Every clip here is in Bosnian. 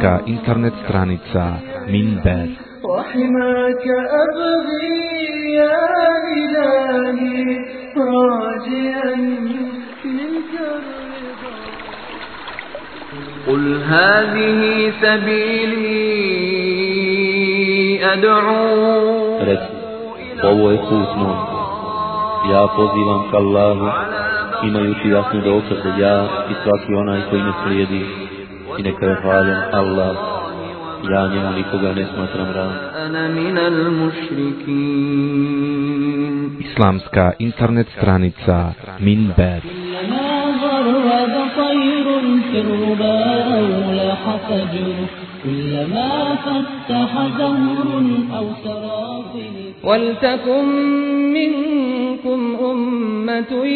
Islamska internet stranica Minber وحماك أبغي يا إلهي راجيا منك الرضا قل هذه سبيلي أدعو ovo je put moj. Ja pozivam ka Allahu, imajući jasne dokaze ja i svaki onaj koji me slijedi. I neka je hvaljen Allah. Ja njemu nikoga ne smatram ravnim. أنا من المشركين Islamska internet stranica Minber في الربا أو لاح فجر كلما فتح زهر أو سرافل ولتكن منكم أمة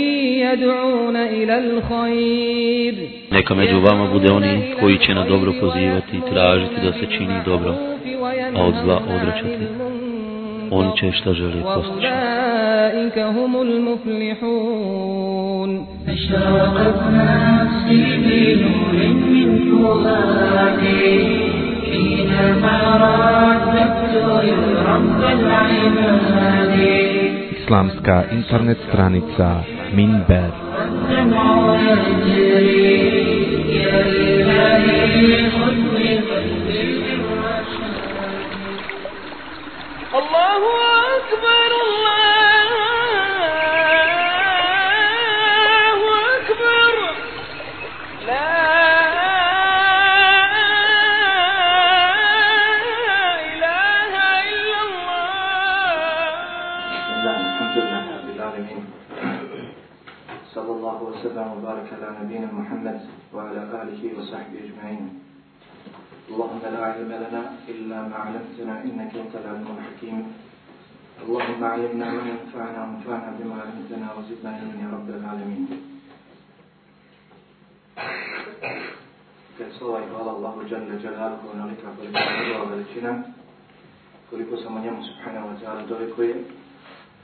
يدعون إلى الخير Neka među vama bude oni koji će na dobro pozivati i tražiti da se čini dobro, a od zla odrećati. Oni će šta žele postići. أولئك هم المفلحون أشرقت نفسي بنور من فؤادي حينما رددت رب العباد Islamska internet stranica Minber ما علمتنا إنك أنت العليم الحكيم اللهم علمنا ما ينفعنا وانفعنا بما علمتنا وزدنا علما يا رب العالمين Kad slova i hvala Allahu Jalla Jalaluhu onolika koliko je njegova veličina, koliko samo njemu subhanahu wa ta'ala dolikuje,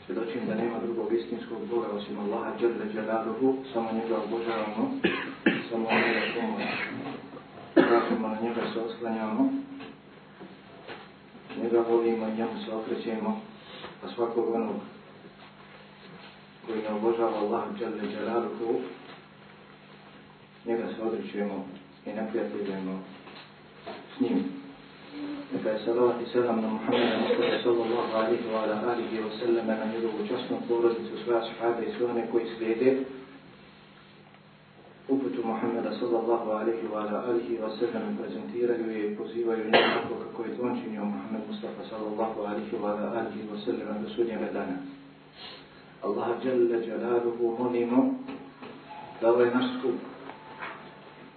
svjedočim da nema drugog istinskog Boga osim Allaha Jalla Jalaluhu, samo njega obožavamo, samo njega pomoć. Tražimo na njega se oslanjamo, njega volimo i njemu se okrećemo, a svakog onog koji ne obožava Allah dželle Jalaluhu, njega se odričujemo i neprijateljujemo s njim. Neka je salavat i selam na Muhammeda Mustafa sallallahu alihi wa ala alihi wa sallam na njegovu časnu porodicu, svoja sahaba i sve one koji slijede uputu Muhammeda sallallahu alaihi wa ala alihi wa sallam prezentiraju je i pozivaju na tako kako je on činio Muhammed Mustafa sallallahu alaihi wa ala alihi wa sallam do sudnjega dana. Allaha jalla jalaluhu molimo da ovaj naš skup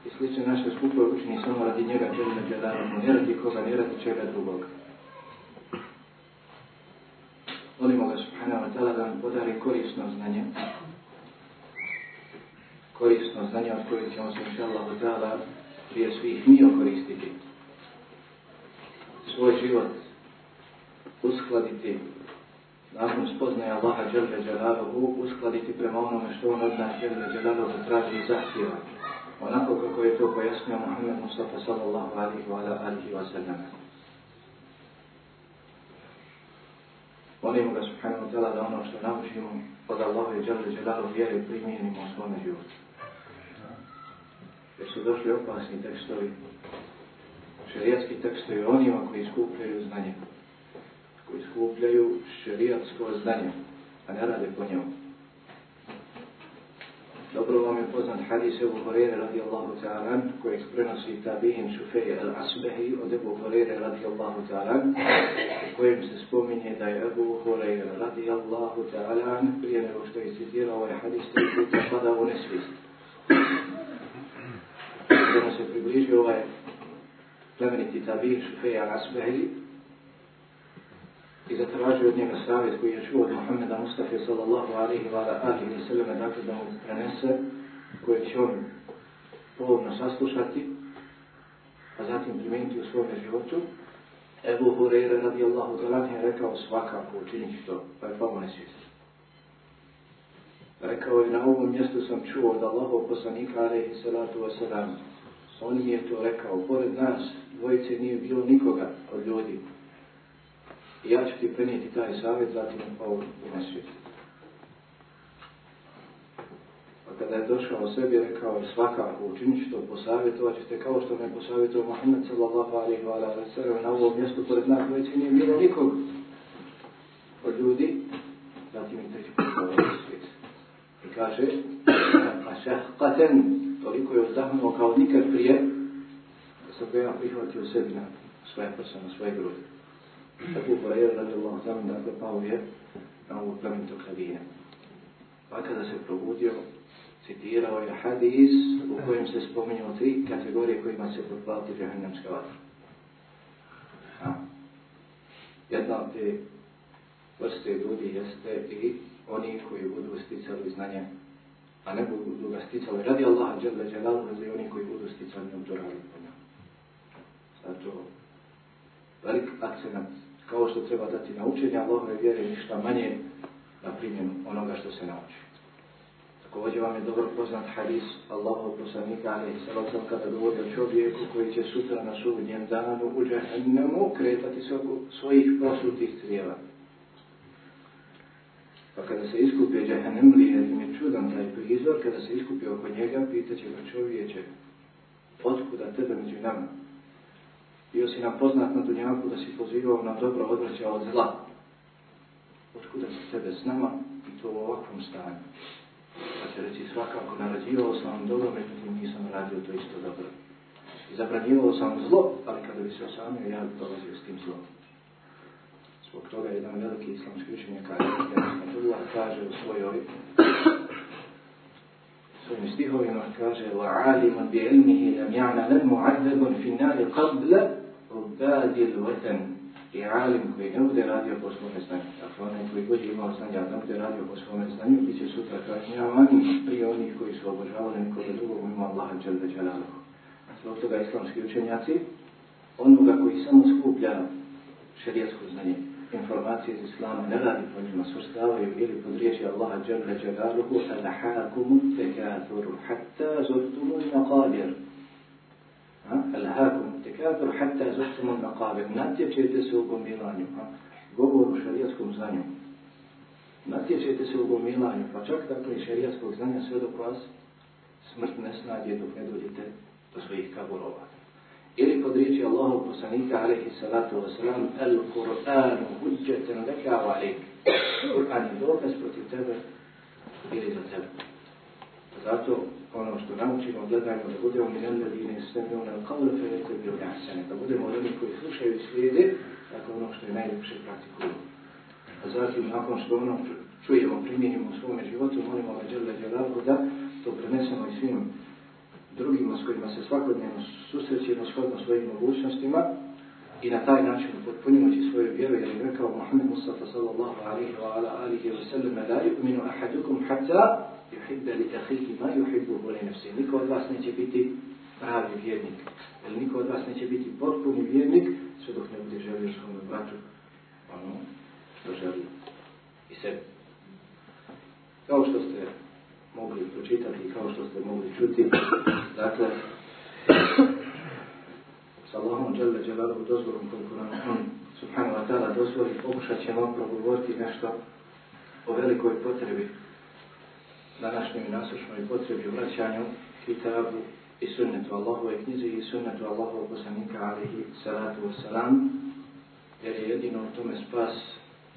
i slične naše skupove učini samo radi njega Jalla Jalaluhu, ne radi koga, ne radi čega drugoga. Molimo ga subhanahu wa ta'ala da nam podari korisno znanje, korisno znanje od kojeg ćemo se inša Allah ta'ala prije svih mi okoristiti. Svoj život uskladiti nakon spoznaja Allaha Jalla Jalaluhu, uskladiti prema onome što on od nas Jalla Jalaluhu traži i zahtjeva onako kako je to pojasnio Muhammed Mustafa sallallahu alihi wa alihi wa sallam. Molimo ga subhanahu da ono što naučimo od Allahove i Jalla Jalalu vjere primijenimo u svome životu. Jer su došli opasni tekstovi, šerijatski tekstovi onima koji skupljaju znanje, koji skupljaju šerijatsko znanje, a ne rade po njemu. Dobro vam je poznat hadis Ebu Horeire radijallahu ta'ala kojeg prenosi tabihin Šufej al-Asbehi od Ebu Horeire radijallahu ta'ala u kojem se spominje da je Ebu Horeire radijallahu ta'ala prije nego što je citirao ovaj hadis tri puta pada u nesvijest. Kada se približio ovaj plemeniti tabihin Šufej al-Asbehi i zatražio od njega savjet koji je čuo od Muhammeda Mustafa sallallahu alaihi wa alihi wa sallam dakle da mu prenese koje će on polovno saslušati a zatim primijeniti u svome životu. Ebu Hureyre radijallahu talan je rekao svakako učiniti to pa je palo nesvijest rekao je na ovom mjestu sam čuo od Allahov poslanika alaihi salatu wa sallam. On mi je to rekao. Pored nas dvojice nije bilo nikoga od ljudi. I ja ću ti prenijeti taj savjet, zatim ovo u nesvijetu. Pa kada je došao o sebi, rekao je svakako učinit ću to, posavjetovat ćete kao što me posavjetuo Muhammed sallallahu alaihi wa sallam na ovom mjestu pored nas dvojice nije bilo nikog od ljudi, zatim i treći put svijet. I kaže, a šehqaten, toliko je uzdahnuo kao nikad prije, da sam ga ja prihvatio sebi na svoje prsa, na svoje grudi. Abu Huraira radijallahu ta'ala dakle pao je na ovu plemenitog hadija. Pa kada se probudio, citirao je hadis u kojem se spominjao tri kategorije kojima se potplati džahannamska vatra. A. Jedna od te vrste ljudi jeste i oni koji budu sticali znanje, a ne budu ga sticali radi Allaha dželle dželalu, ili oni koji budu sticali obdorali po njom. Zato velik akcenat kao što treba dati na učenje Allahove vjere ništa manje na primjenu onoga što se nauči. Također vam je dobro poznat hadis Allahov poslanika ali i salacom kada govori o čovjeku koji će sutra na sudnjem danu u džahennemu kretati se oko svojih prosutih crijeva. Pa kada se iskupi džahennem li jer im je čudan taj prizor, kada se iskupi oko njega, pitaće ga čovječe, otkuda tebe među nama? bio si nam poznat na dunjaku da si pozivao na dobro odvraćao od zla. Otkuda si tebe s nama i to u ovakvom stanju? Pa će reći svakako, narađivao sam vam dobro, međutim nisam radio to isto dobro. I zabranjivao sam zlo, ali kada bi se osamio, ja bi dolazio s tim zlom. Zbog toga jedan veliki islamski učenjak kaže u svojoj svojim stihovima kaže وَعَالِمًا بِعِلْمِهِ لَمْ يَعْنَ لَمُعَذَّبٌ فِي النَّارِ قَبْلَ ubadil vatan i alim koji ne bude radio po svome znanju. Dakle, onaj koji god je imao znanja, ne bude radio po svome znanju, bit će sutra kažnjavani prije onih koji su obožavali nekoga drugog mimo Allaha dželbe dželaluhu. Zbog toga islamski učenjaci, onoga koji samo skuplja šerijetsko znanje, informacije iz Islama, ne radi po njima, svrstavaju ili pod riječi Allaha dželbe dželaluhu, al-hakumu tekathuru, hatta zurtumul naqadir. Al-hakumu kafir hatta zurtum al-maqabir. Natječete se u gomilanju, govor u šarijatskom znanju. Natječete se u gomilanju, pa čak dakle i šarijatskog znanja sve dok vas smrt ne snađe dok ne dođete do svojih kaburova. Ili pod riječi Allahog poslanika alaihi salatu wasalam Al-Qur'anu hujjatan leka wa alaik. Kur'an je dokaz protiv tebe ili za tebe. Zato ono što naučimo, gledajmo da budemo mi neljadine sveme ono kao da fe koji da budemo oni koji slušaju i slijede, dakle ono što je najljepše praktikuju. A zatim, nakon što ono čujemo, primjenimo u svome životu, molimo ga džele dželavu da to prenesemo i svim drugima s kojima se svakodnevno susrećemo shodno svojim mogućnostima i na taj način potpunjujući svoju vjeru, jer je rekao Muhammed Mustafa sallallahu alaihi wa ala alihi wa sallam, la yu'minu ahadukum hatta yuhibbe li ahihi ma yuhibbu li nefsi. Niko od vas neće biti pravi vjernik. Jer niko od vas neće biti potpuni vjernik sve dok ne bude želio svome bratu ono što želi i sebi. Kao što ste mogli pročitati i kao što ste mogli čuti, dakle, sa Allahom dželle dželalu dozvolom koliko nam on subhanahu wa ta'ala dozvoli, pokušat ćemo progovoriti nešto o velikoj potrebi današnjoj nasušnoj potrebi vraćanju kitabu i sunnetu Allahove knjize i sunnetu Allahove poslanika alihi salatu wasalam jer je jedino u tome spas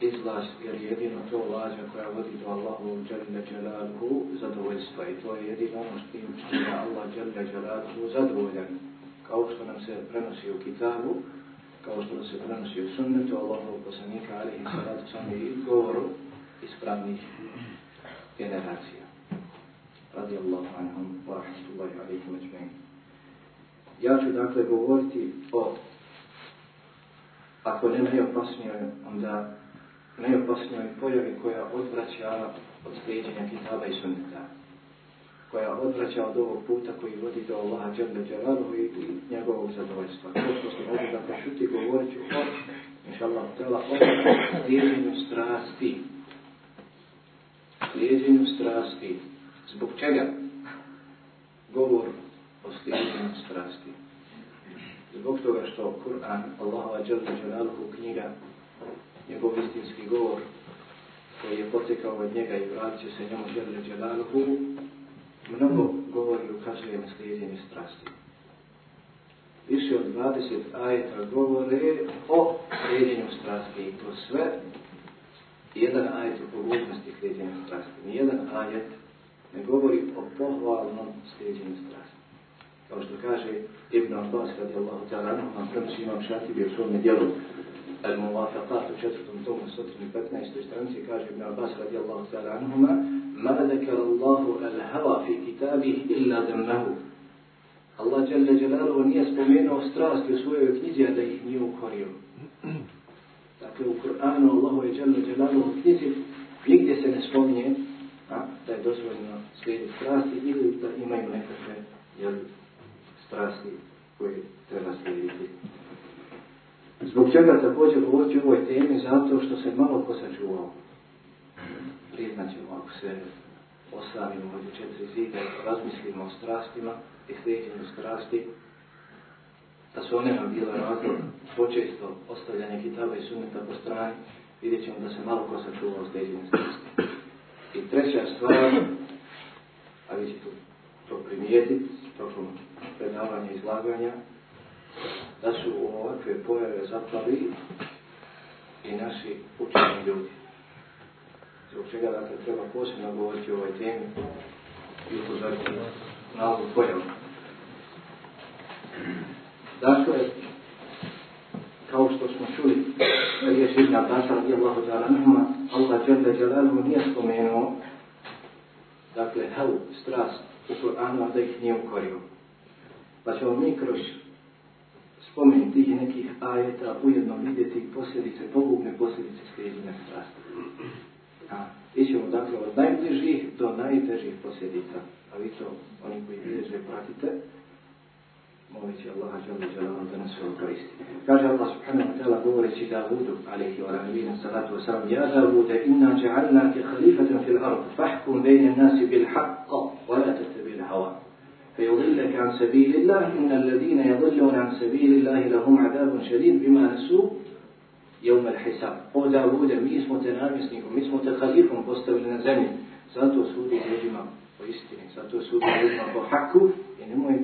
izlaz, jer jedino to lađa koja vodi do Allahu dželle dželaluhu zadovoljstva i to je jedino ono što je Allah dželle dželaluhu zadovoljan. Kao što nam se prenosi u kitabu, kao što se prenosi u sunnetu Allahu poslanika alihi salatu sam i govoru ispravnih generacija. Radi Allahu anhum wa rahmatullahi alaikum ajma'in. Ja ću dakle govoriti o ako ne najopasnijoj, onda najopasnijoj pojavi koja odvraća od slijedjenja kitaba i sunneta. Koja odvraća od ovog puta koji vodi do Allaha Đerbe Đeranu i, i njegovog zadovoljstva. To što smo ovdje da prešuti, govorit ću o, inša tela, o slijedjenju strasti. Slijedjenju strasti. Zbog čega? Govor o slijedjenju strasti. Zbog toga što Kur'an, Allahova Đerbe Đeranu knjiga njegov istinski govor koji je potekao od njega i vratit će se njemu žele dželaluhu, mnogo govori i ukazuje na slijedjenje strasti. Više od 20 ajeta govore o slijedjenju strasti i to sve jedan ajet o pogubnosti slijedjenja strasti. Nijedan ajet ne govori o pohvalnom slijedjenju strasti. Kao što kaže Ibn Abbas radijallahu ta'ala anhu, a prenosi imam šatibi u svome dijelu الموافقات توم السطر من 15 استرانسي كاج ابن عباس رضي الله تعالى عنهما ما ذكر الله الهوى في كتابه إلا ذمه Allah Đalla Đalalu nije spomenuo strasti u svojoj knjizi, a da ih nije ukorio. Dakle, u Kur'anu Allahu je Đalla Đalalu u knjizi nigdje se ne spominje a, da je dozvoljeno slijediti strasti ili da imaju nekakve jel, strasti koje treba slijediti. Zbog čega također govoriti o ovoj temi? Zato što se malo ko sačuvao. Priznat ćemo ako se ostavimo ovdje četiri zida razmislimo o strastima i slijedjenju strasti, da su one nam bila razlog počesto ostavljanje kitaba i sunneta po strani, vidjet ćemo da se malo ko sačuvao slijedjenju strasti. I treća stvar, a vi ćete to primijetiti tokom predavanja i izlaganja, da su u ovakve pojave zapali i naši učeni ljudi. Zbog čega dakle treba posebno govoriti o ovoj temi i upozoriti na ovu pojavu. Dakle, kao što smo čuli, riječ Ibn Abbas radijallahu ta'ala anhuma, Allah jalla jalaluhu nije spomenuo, dakle, hel, strast u Kur'anu, a da ih nije ukorio. Pa ćemo mi kroz spomen tih nekih ajeta ujedno vidjeti posljedice, pogubne posljedice slijedine strasti. A, ićemo dakle od najbližih do najtežih posljedica. A vi to, oni koji bilježe, pratite, molit će Allaha žele žele da nas ovo koristi. Kaže Allah subhanahu wa ta'ala govoreći Davudu, alaihi wa rahmina salatu wa salam, Ja Davude, inna ja'alnake khalifatan fil ardu, fahkum bejne nasi bil haqqa, wa la tatabil hawa. فيضلك عن سبيل الله. إن الذين يضلون عن سبيل الله لهم عذاب شديد بما نسوا يوم الحساب. أو داود ميس اسمو تنامسني مي اسمو تخليف بوستو لنزاني ساتو سودي زيجما وإستني ساتو سودي زيجما بحقو ينموي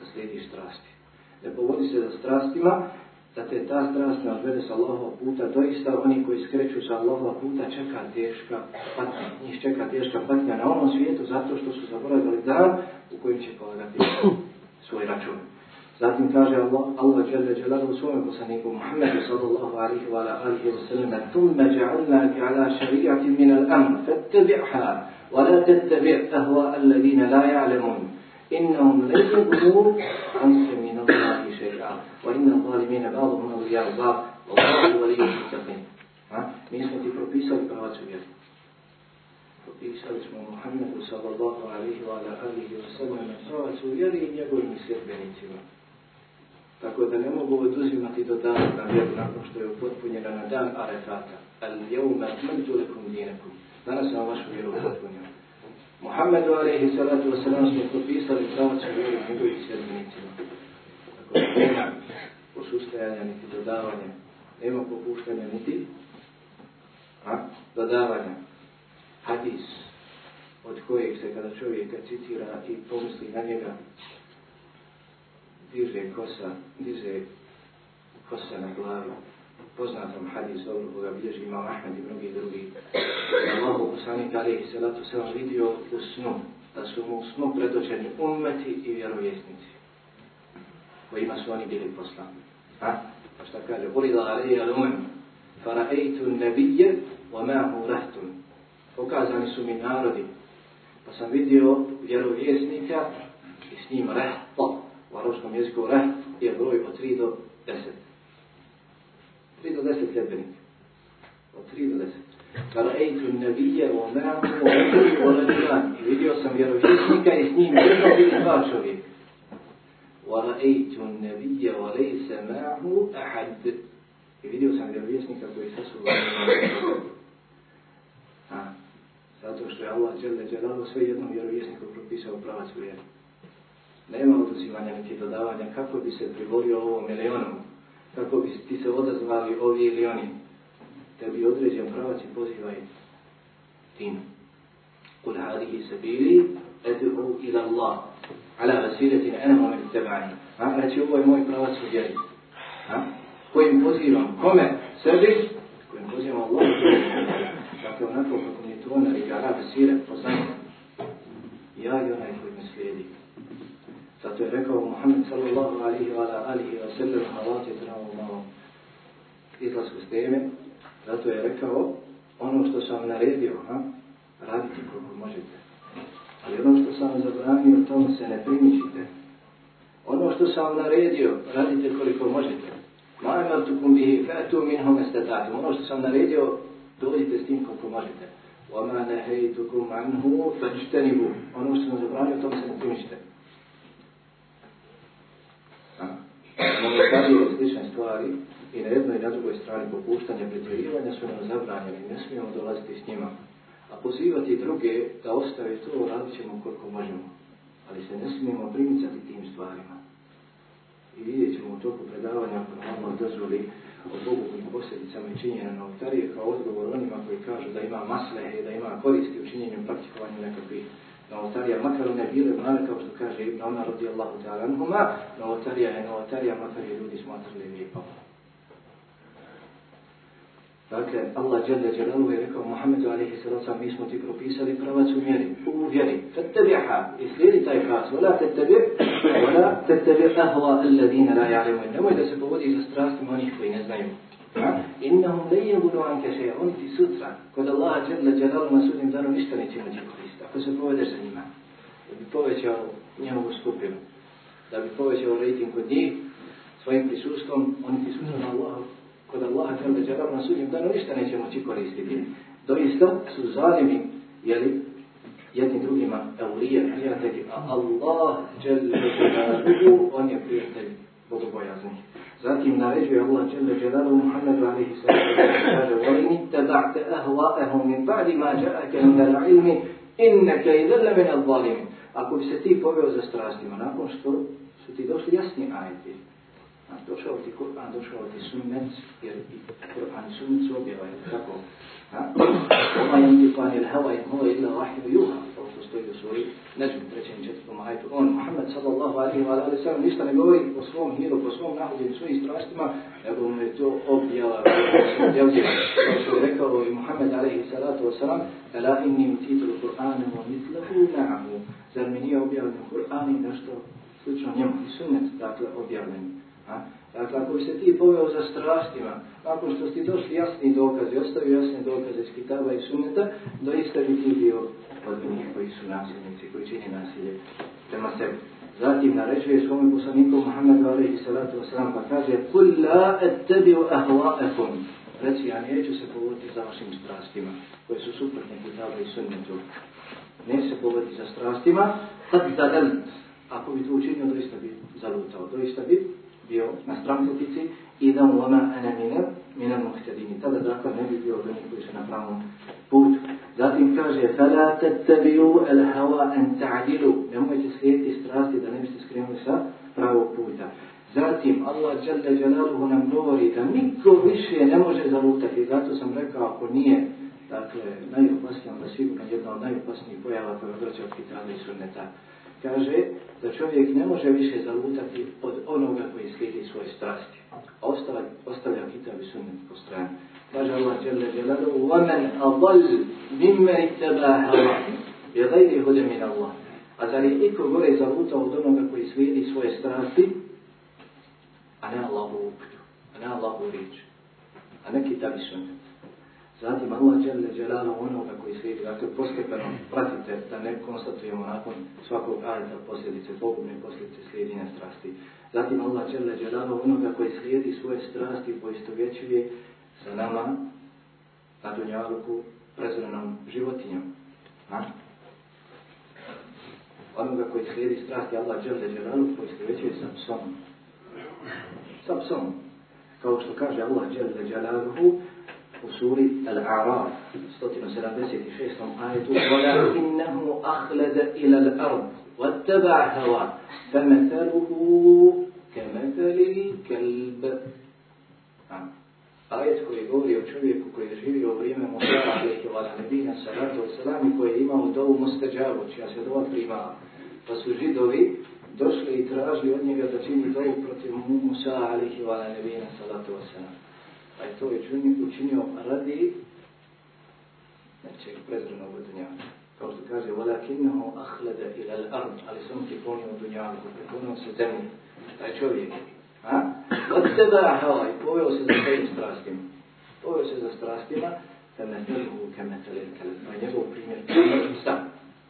تسليدي страсти. Ne povodi se za da te ta strast ne odvede sa Allahovog puta, doista oni koji skreću sa Allahovog puta čeka teška patnja, njih čeka teška patnja na onom svijetu zato što su zaboravili dan u kojem će polagati svoj račun. Zatim kaže Allah, Allah je da je lada svome posaniku Muhammedu sallallahu alihi wa alihi wa sallam tu međa'alna ala šarijati min al-amn fattabi'ha wa la tattabi' ahwa alladina la ya'lamun. Innahum lezim uzur an min al-amn شَيْئًا وَإِنَّ الظَّالِمِينَ بَعْضُهُمْ أَوْلِيَاءُ بَعْضٍ وَاللَّهُ وَلِيُّ الْمُتَّقِينَ Mi smo ti propisali pravac u vjeru. Propisali smo Muhammedu sallallahu alihi wa ala alihi wa sallam pravac u vjeri i njegovim sljedbenicima. Tako da ne mogu oduzimati do dana na vjeru nakon što je upotpunjena na dan Arefata. Al jevme akmentu lekum dinekum. Danas sam vašu vjeru upotpunio. Muhammedu alaihi salatu wa sallam smo propisali pravac u vjeru njegovim sljedbenicima. Tako da nema posustajanja niti dodavanja. Nema popuštanja niti a, dodavanja. Hadis od kojeg se kada čovjeka citira i pomisli na njega diže kosa, diže kosa na glavi poznatom hadisu dobro koga bilježi imam Ahmed i mnogi drugi. Allahu poslanik alaihi salatu selam vidio u snu, da su mu u snu predočeni umeti i vjerovjesnici kojima su oni bili poslani. Ha? Pa šta kaže? Ulida alaihi al umem, fara'eitu nebije, wa ma'hu rahtun. Pokazani su mi narodi, pa sam vidio vjerovjesnika i s njim rahto, u arabskom jeziku raht je broj od 3 do 10. 3 do 10 sljedbenika. Od 3 do 10. Fara'eitu nebije, wa ma'hu rahtun. I vidio sam vjerovjesnika i s njim jedno bili dva čovjeka. ورأيت النبي وليس معه أحد I vidio sam vjerovjesnika koji sa su A, zato što je Allah Đele Đelalo sve jednom vjerovjesniku propisao pravac vjeri. Nema oduzimanja niti dodavanja kako bi se privolio ovom ili onom, kako bi ti se odazvali ovi ili oni. Tebi određen pravac i pozivaj tim. Kul hadihi sabili edu ila Allah Ala vasiletin enama min tebani. Znači, ovo je moj pravac u vjeri. Kojim pozivam? Kome? Sebi? Kojim pozivam Allah. Dakle, onako kako mi je to narigara vasile, poznanje. Ja i onaj koji me slijedi. Zato je rekao Muhammed sallallahu alihi wa alihi wa sallam havati trebamo malo izlasku s teme. Zato je rekao ono što sam naredio, ha? radite koliko možete. Ali ono što sam zabranio, tomu se ne primičite. Ono što sam naredio, radite koliko možete. Ma imaltukum bihi fa'tu minhum istatatum. Ono što sam naredio, dođite s tim koliko možete. Wa ma nahaytukum anhu fajtanibu. Ono što sam zabranio, tomu se ne primičite. Mnogo stvari slične stvari i na jednoj i na drugoj strani popuštanja pretjerivanja su nam zabranjeni. Ne smijemo dolaziti s njima. Pozivati druge da ostave to, radit ćemo koliko možemo. Ali se ne smijemo primicati tim stvarima. I vidjet ćemo u toku predavanja, ako nam Allah dozvoli, o Bogovim posljedicama i činjenja novotarije, kao odgovor onima koji kažu da ima maslehe, da ima koristi u činjenju i praktikovanju nekakvih novotarija, makar one bile male, kao što kaže Ibn Omar radijallahu ta'ala anhuma, novotarija je novotarija, makar je ljudi smatrali lijepom. Dakle, Allah Jalla Jalalu je rekao Muhammedu alaihi sallam, mi smo ti propisali pravac u mjeri, u vjeri. Fattabiha, i slijedi taj pravac. Vola tattabi, vola tattabi ahva alladina la ja'lemun. Nemoj da se povodi za strastima onih koji ne znaju. Innahum ne jebudu anke šeja, oni ti sutra, kod Allaha Jalla Jalalu na sudnjem danu ništa neće moći koristiti. Ako se povedeš za njima, da bi povećao njegovu skupinu, da bi povećao rating kod njih, svojim prisustvom, oni ti sutra na Allahu kod Allaha tjel da čakav na sudnjem danu ništa neće moći koristiti. Doista su zalimi, jeli, jedni drugima, eulije, prijatelji, a Allah tjel da on je prijatelj bogobojazni. Zatim naređuje Allah tjel da čakav u Muhammedu alihi kaže, voli mi te da'te min ba'di ma ja'aka min al-'ilmi innaka i min al Ako bi se ti poveo za strastima, nakon što su ti došli jasni ajti, došao ti Kur'an, došao ti sunnet, jer i Kur'an sunnet su objavaju, tako? Oma jem ovaj ti pan il hava in hova illa vahiju juha, kao što stoji u svoji neđu, trećem i četvrtom ajtu. On, Muhammed sallallahu alaihi wa alaihi sallam, ništa ne govori o svom hiru, po svom nahođenju, svojim strastima, nego mu je to objava, objavljeno. Kao što je rekao i Muhammed alaihi salatu wa sallam, Ela inni titulu Kur'anu wa mitlahu na'amu. Zar mi nije objavljen Kur'an i nešto slično njemu i sunnet, dakle, objavljeno. A? Dakle, ako bi se ti poveo za strastima, nakon što ti došli jasni dokazi, ostavio jasne dokaze iz kitaba i sunneta, doista bi ti bio od njih koji su nasilnici, koji čini nasilje prema sebi. Zatim naređuje svome poslaniku Muhammedu alaihi salatu wasalam pa kaže Kul la ettebiu ahwa'akum Reci, ja neću se povoditi za vašim strastima koje su suprotne kitaba i sunnetu. Ne se povoditi za strastima, tad zadelt. Ako bi to učinio, doista bi zalutao. Doista bi bio na stran putici i da u lama ene minel, minel muhtedini. Tada dakle ne bi bio veliko koji će na pravom putu. Zatim kaže, فَلَا تَتَّبِيُوا الْهَوَا أَنْ تَعْدِلُوا Nemojte slijediti strasti da ne biste skrenuli sa pravog puta. Zatim, Allah Jalla Jalaluhu nam govori da niko više ne može zalutati. Zato sam rekao, ako nije, dakle, najopasnija, onda sigurno jedna od najopasnijih pojava koja odraća od Kitana i Sunneta kaže da čovjek ne može više zalutati od onoga koji slijedi svoje strasti. Ostavlja, ostavlja kitab i sunnet po strani. Kaže Allah Jalla Jalalu, وَمَنْ أَضَلْ مِمَّنِ اتَّبَا هَوَا بِغَيْرِ هُدَ مِنَ اللَّهِ A zar je iko gore zalutao od onoga koji slijedi svoje strasti, a ne Allahu uputu, a ne Allahu riječ, a ne kitab i sunnet. Zatim Allah Jalla Jalalu onoga koji slijedi, dakle postepeno pratite da ne konstatujemo nakon svakog ajeta posljedice, pogubne posljedice slijedinja strasti. Zatim Allah Jalla Jalalu onoga koji slijedi svoje strasti i poistovjećuje sa nama na dunjaluku prezrenom životinjom. Ha? Onoga koji slijedi strasti Allah Jalla Jalalu poistovjećuje sa psom. Sa psom. Kao što kaže Allah Jalla Jalaluhu u suri Al-A'raf 176. ajetu وَلَكِنَّهُ أَخْلَدَ إِلَى الْأَرْضِ وَاتَّبَعَ هَوَا فَمَثَلُهُ كَمَثَلِ الْكَلْبِ Ajet koji govori o čovjeku koji je živio u vrijeme Musa, alaihi wa nabina, salatu wasalam, koji je imao dovu mustađavu, čija se dova primala. Pa su židovi došli i tražili od njega da čini dovu protiv Musa, alaihi wa nabina, salatu wasalam pa je to učinio, učinio radi nečeg prezrenog u dunjavu. Kao što kaže, وَلَكِنَّهُ أَخْلَدَ إِلَى الْأَرْضِ Ali sam ti ponio u dunjavu, prekonio se zemlji, taj čovjek. A? وَتَّبَعَ هَوَا I poveo se za svojim strastima. Poveo se za strastima, فَمَثَلُهُ كَمَثَلِ الْكَلَبِ Pa je njegov primjer primjer psa.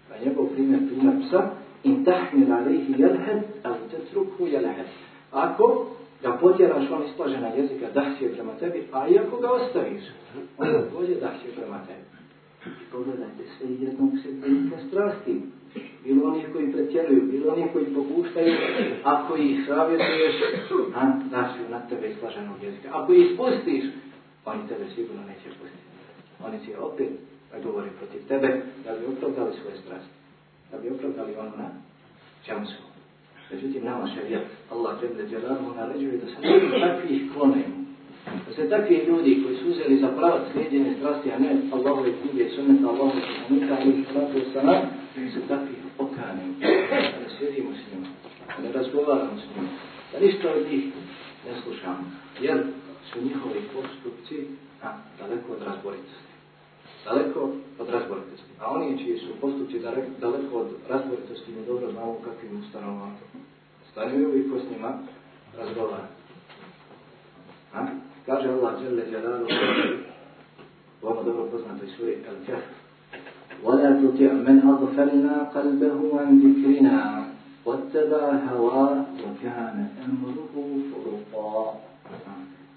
Pa je njegov primjer primjer psa. إِنْ تَحْمِلْ عَلَيْهِ يَلْهَدْ أَوْ تَتْرُكُهُ يَلْهَدْ Ako da potjeraš on isplažena jezika dahsije prema tebi, a i ako ga ostaviš, on dođe dahsije prema tebi. Pogledajte sve jednog sedmika strasti. Bilo oni koji pretjeruju, bilo oni koji popuštaju, ako ih savjetuješ, a dahsiju na tebe isplaženog jezika. Ako ih spustiš, oni tebe sigurno neće pustiti. Oni će opet govori protiv tebe da bi opravdali svoje strasti. Da bi opravdali ono na čemu su. Međutim, nama šarijat, Allah Jebne Đelamu naređuje da se takvih klonemo. Da se takvi ljudi koji su uzeli za pravac slijedjene strasti, a ne Allahove knjige sunneta, Allahove poslanika, ali i salatu i da se takvi okanemo. Da sjedimo s njima, da ne razgovaramo s njima, da ništa od njih ne slušamo. Jer su njihovi postupci a, daleko od razboritosti Daleko od razboritosti. A oni čiji su postupci daleko od razboritosti, mi dobro znamo kakvim ustanovama stanuju i ko s njima razgovara. A? Kaže Allah Jelle Jalalu, ovo dobro poznato i suri Al-Kahf, وَلَا تُتِعْ مَنْ أَغْفَلْنَا قَلْبَهُ عَنْ ذِكْرِنَا وَاتَّبَعَ هَوَا وَكَانَ أَمْرُهُ فُرُقًا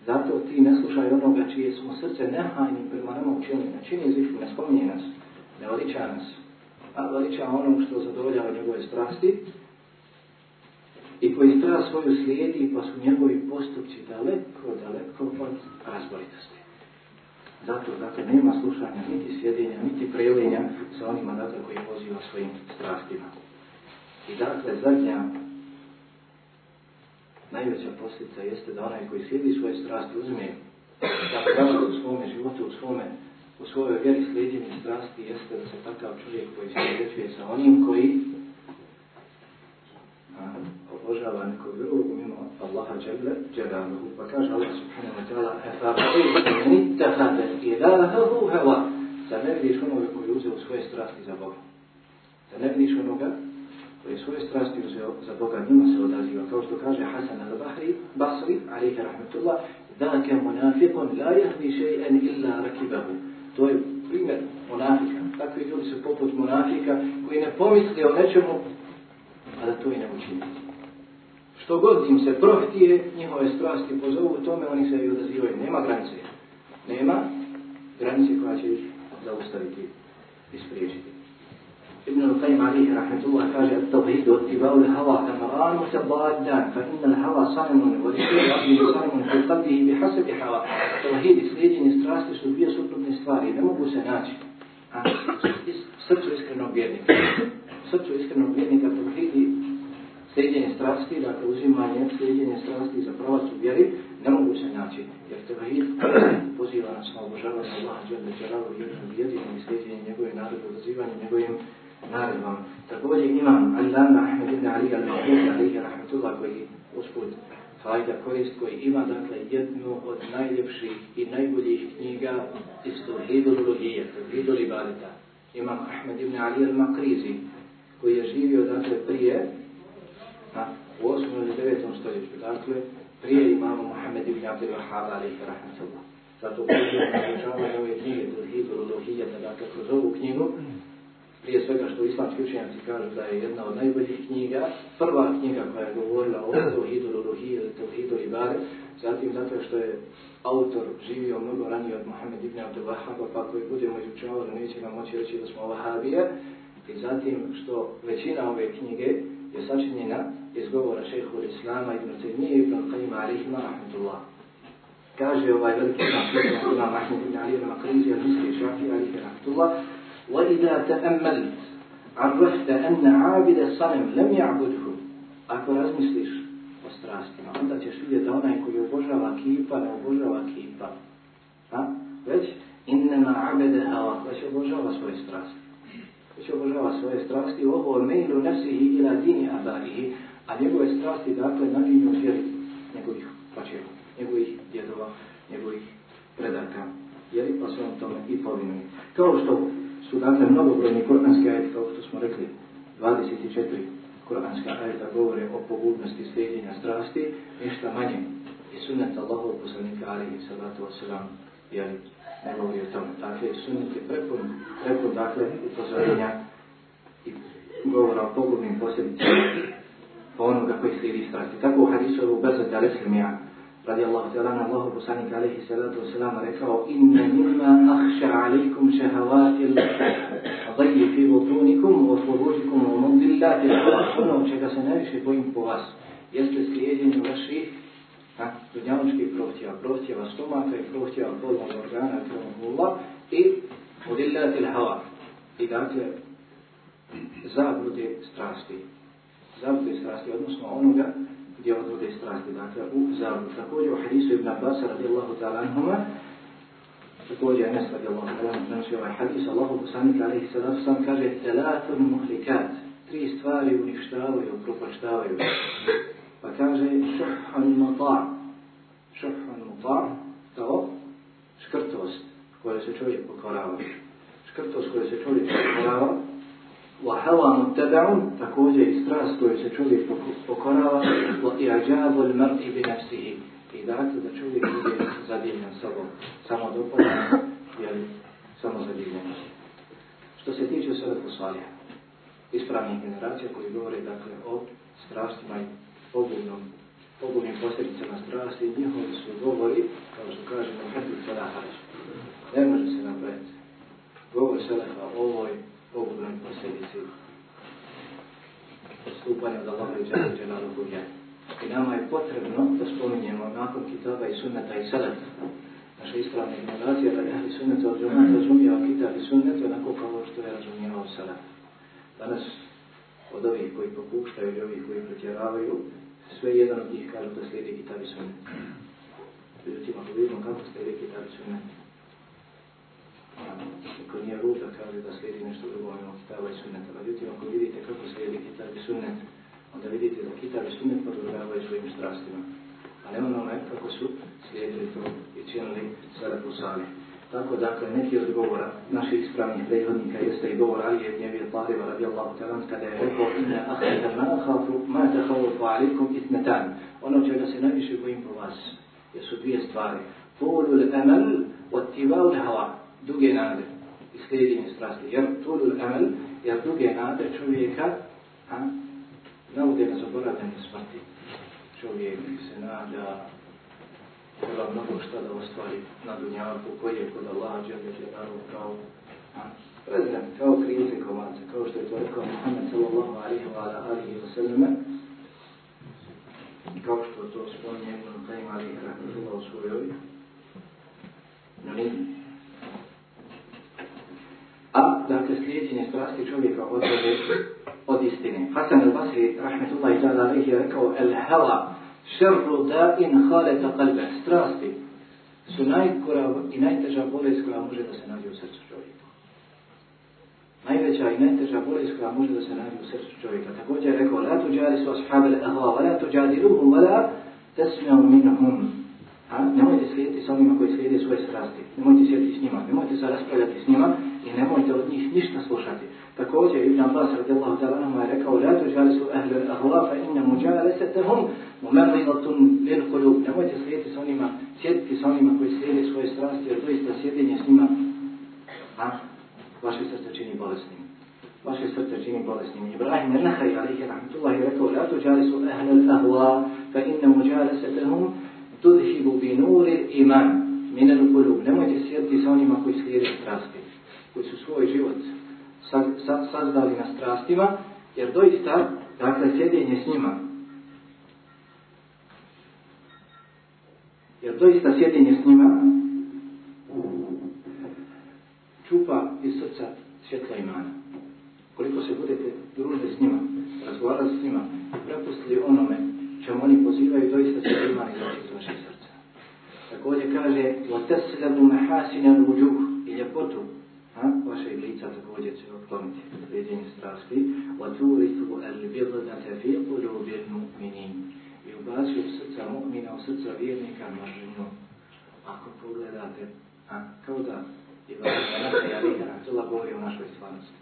Zato ti ne slušaj onoga čije smo srce nehajni prema nama učinili. Ne čini zviku, ne spominje nas, ne veliča nas. A veliča onom što zadovoljava njegove strasti, i koji strast svoju slijedi, pa su njegovi postupci daleko, daleko od razboritosti. Zato, dakle, nema slušanja, niti sjedinja, niti prelenja sa onima, dakle, koji poziva svojim strastima. I dakle, zadnja, najveća posljedica jeste da onaj koji slijedi svoje strasti uzme da pravo u svome životu, u svome u svojoj vjeri slijedjenje strasti jeste da se takav čovjek koji se odrećuje sa onim koji obožava nekog drugog mimo Allaha Jalla Jalaluhu. Pa kaže Allah subhanahu wa ta'ala Efara'ejte min ilahahu hawa Sa ne vidiš onoga koji je uzeo svoje strasti za Boga. Sa ne vidiš onoga koji svoje strasti uzeo za Boga, njima se odaziva. Kao što kaže Hasan al-Bahri, Basri, alaihi rahmatullah, Dake munafikun la jahdi še'en illa rakibahu. To je primjer munafika. Takvi ljudi su poput munafika koji ne pomisli o nečemu, a da to i ne učini. Što god im se prohtije, njihove strasti pozovu tome, oni se i odazivaju. Nema granice. Nema granice koja će ih zaustaviti i spriječiti. Ibn al-Qaim alihi rahmetullah kaže At-tawhid od tibao li hava amaranu se badan fa inna l-hava sanimun wa dikir abdi sanimun fi qabdihi bi hasebi hava Tawhid i slijedjenje strasti su dvije suprotne stvari, ne mogu se naći. A, srcu iskrenog vjernika. Srcu iskrenog vjernika Tawhid i slijedjenje strasti, dakle uzimanje slijedjenje strasti za pravac u vjeri, ne mogu se naći. Jer tevahid poziva nas na obožavanje Allaha dželle dželalu, jednom jedinom i slijedjenje njegove naredbe, odazivanje njegovim naredbama. Također imam Allama Ahmed ibn Ali al-Mahmud, alihi rahmatullah koji usput fajda korist koji ima dakle jednu od najljepših i najboljih knjiga iz Tawhidu Ruhije, Tawhidu Ibadeta. Imam Ahmed ibn Ali al-Makrizi koji je živio dakle prije na, u 8. ili 9. stoljeću, dakle prije imama Muhammed ibn Abdel Wahab alaihi rahmatullah. Zato pozivam na ove knjige Tawhidu Ruhije, dakle kroz ovu knjigu prije svega što islamski učenjaci kažu da je jedna od najboljih knjiga, prva knjiga koja je govorila o Tauhidu Ruhi ili Tauhidu Ibare, zatim zato što je autor živio mnogo ranije od Muhammed ibn Abdul Wahaba, pa koji budemo izučavali, neće nam moći reći da smo Wahabije, i zatim što većina ove knjige je sačinjena iz govora šehu Islama ibn Taymiye ibn Qayyim alihima rahmatullah. Kaže ovaj veliki imam Ahmed ibn Ali al-Makrizi al-Misri šafi alihima rahmatullah, وإذا تأملت عرفت أن عابد الصنم لم يعبده Ako razmisliš o strastima, onda ćeš vidjeti da onaj koji obožava kipa, ne obožava kipa. Ha? Već innema abede hava, već obožava svoje strasti. Već obožava svoje strasti, ovo meilu nefsihi ila dini abarihi, a njegove strasti, dakle, naginju vjeri njegovih pačeva, njegovih djedova, njegovih predaka. Jeli pa se on tome i povinuje. Kao što su dakle mnogobrojni koranski ajeti, kao što smo rekli, 24 koranska ajeta govore o pogubnosti slijedjenja strasti, ništa manje. I sunnet Allahov poslanika alihi salatu wasalam, jel, ne govori o tome. Dakle, sunnet je prepun, prepun, dakle, upozorenja i govora o pogubnim posljedicama onoga koji slijedi strasti. Tako u hadisu Abu Bezat al-Islamija, radi Allah ta'ala na Allahu poslanik alaihi salatu wasalam rekao inna mimma akhša alaikum šehavatil gajji fi butunikum wa furužikum wa mudillati ono čega se najviše bojim po vas. Jeste slijedjenje vaših a, dunjanočkih prohtjeva, prohtjeva stomaka i prohtjeva polnog organa kremahullah i mudillati al-hawa i dakle zablude strasti. Zablude strasti odnosno onoga gdje odvode strasti, dakle u zabud. Također u hadisu Ibn Abbas radijallahu ta'ala anhuma, također Anas radijallahu ta'ala anhuma, prenosi znači ovaj hadis, Allahu poslanik alaihi sallatu sam kaže, telatun muhlikat, tri stvari uništavaju, propaštavaju. Pa kaže, šuhan muta' šuhan muta' to škrtost koja se čovjek pokorava. Škrtost koja se čovjek pokorava, وهوى متبع također i strast koju se čovjek pokorava وإعجاب المرء بنفسه i dakle da čovjek bude zadivljen sobom samo dopodan jer samo zadivljen što se tiče sada poslanja ispravnih generacija koji govore dakle o strastima i pogubnom pogubnim posljedicama strasti njihovi su govori kao što kažemo hrtu sada ne može se napraviti govor Selefa o ovoj pogubnoj posljedici postupanja za Allaha i Đana Đana I nama je potrebno da spominjemo nakon kitaba i sunneta i salata. Naša ispravna generacija da je sunneta od Đana razumijeva kitab i sunnet onako kao što je razumijevao salat. Danas od ovih koji popuštaju i ovih koji pretjeravaju, sve jedan od njih kažu da slijedi kitab i sunnet. Međutim, ako vidimo kako slijedi kitab i sunnet, Ako nije rud da kaže da slijedi nešto drugo ono kitaba i sunneta. Međutim, ako vidite kako slijedi kitab i sunnet, onda vidite da kitab i sunnet podvrgavaju svojim strastima. A ne onome kako su slijedili to i činili sada po sali. Tako dakle, neki od govora naših ispravnih prethodnika jeste i govor Ali ibn Abi Talib radijallahu ta'ala kada je rekao inna akhira ma khafu ma takhawafu alaykum ithmatan. Ono čega se najviše bojim po vas jesu dvije stvari. Tulul amal wa ittiba'ul hawa duge nade i slijedinje strasti. Jer tulul amel, jer duge nade čovjeka a, navode na zaboravljanje smrti. Čovjek se nada treba mnogo šta da ostvari na dunjavku koji je kod Allah dželje dželaru kao prezren, kao krize komance, kao što je to rekao Muhammed sallallahu alihi wa alihi wa sallam kao što to spominje Ibn Qaim alihi slijedjenje strasti čovjeka odvode od istine. Hasan al-Basri, rahmetullahi ta'ala, alaihi je rekao, el hela, šerru da'in haleta kalbe, strasti su najkora i najteža bolest koja može da se nađe u srcu čovjeka. Najveća i najteža bolest koja može da se nađe u srcu čovjeka. Također je rekao, la tu džari su ashabele ahva, la tu džadi ruhum, la tesmeo minhum. A nemojte slijediti sa onima koji slijede svoje strasti. Nemojte sjediti s njima. Nemojte se raspravljati s njima i nemojte od njih ništa slušati. Također Ibn Abbas radijallahu ta'ala anhu je rekao la tuđalisu ahlu al-ahwa fa inna mujalasatahum mumarridatun lil qulub. Nemojte slijediti sa onima, sjediti sa onima koji slijede svoje strasti, jer doista sjedinje s njima a vaše srce čini bolesnim. Vaše srce čini bolesnim. Ibrahim al-Nahaj alaihi rahmatullahi rekao la tuđalisu ahlu al-ahwa fa inna mujalasatahum tudhibu bi nuri iman min al-qulub. Nemojte sjediti sa onima koji slijede strasti, koji su svoj život sazdali na strastima, jer doista, dakle, sjedinje s njima, jer doista sjedinje s njima čupa iz srca svjetla imana. Koliko se budete družili s njima, razgovarali s njima, prepustili onome čemu oni pozivaju, doista će iman izaći iz vašeg srca. Također kaže, وَتَسْلَبُ مَحَاسِنَ الْوُجُهُ i ljepotu a vaše lica također će otkloniti slijedjenje strasti وَتُورِثُ الْبِغْدَةَ فِي قُلُوبِ الْمُؤْمِنِينَ i ubacio u srca mu'mina, u srca vjernika mržnju. Ako pogledate, a kao da je vaša ja rika, to govori o našoj stvarnosti.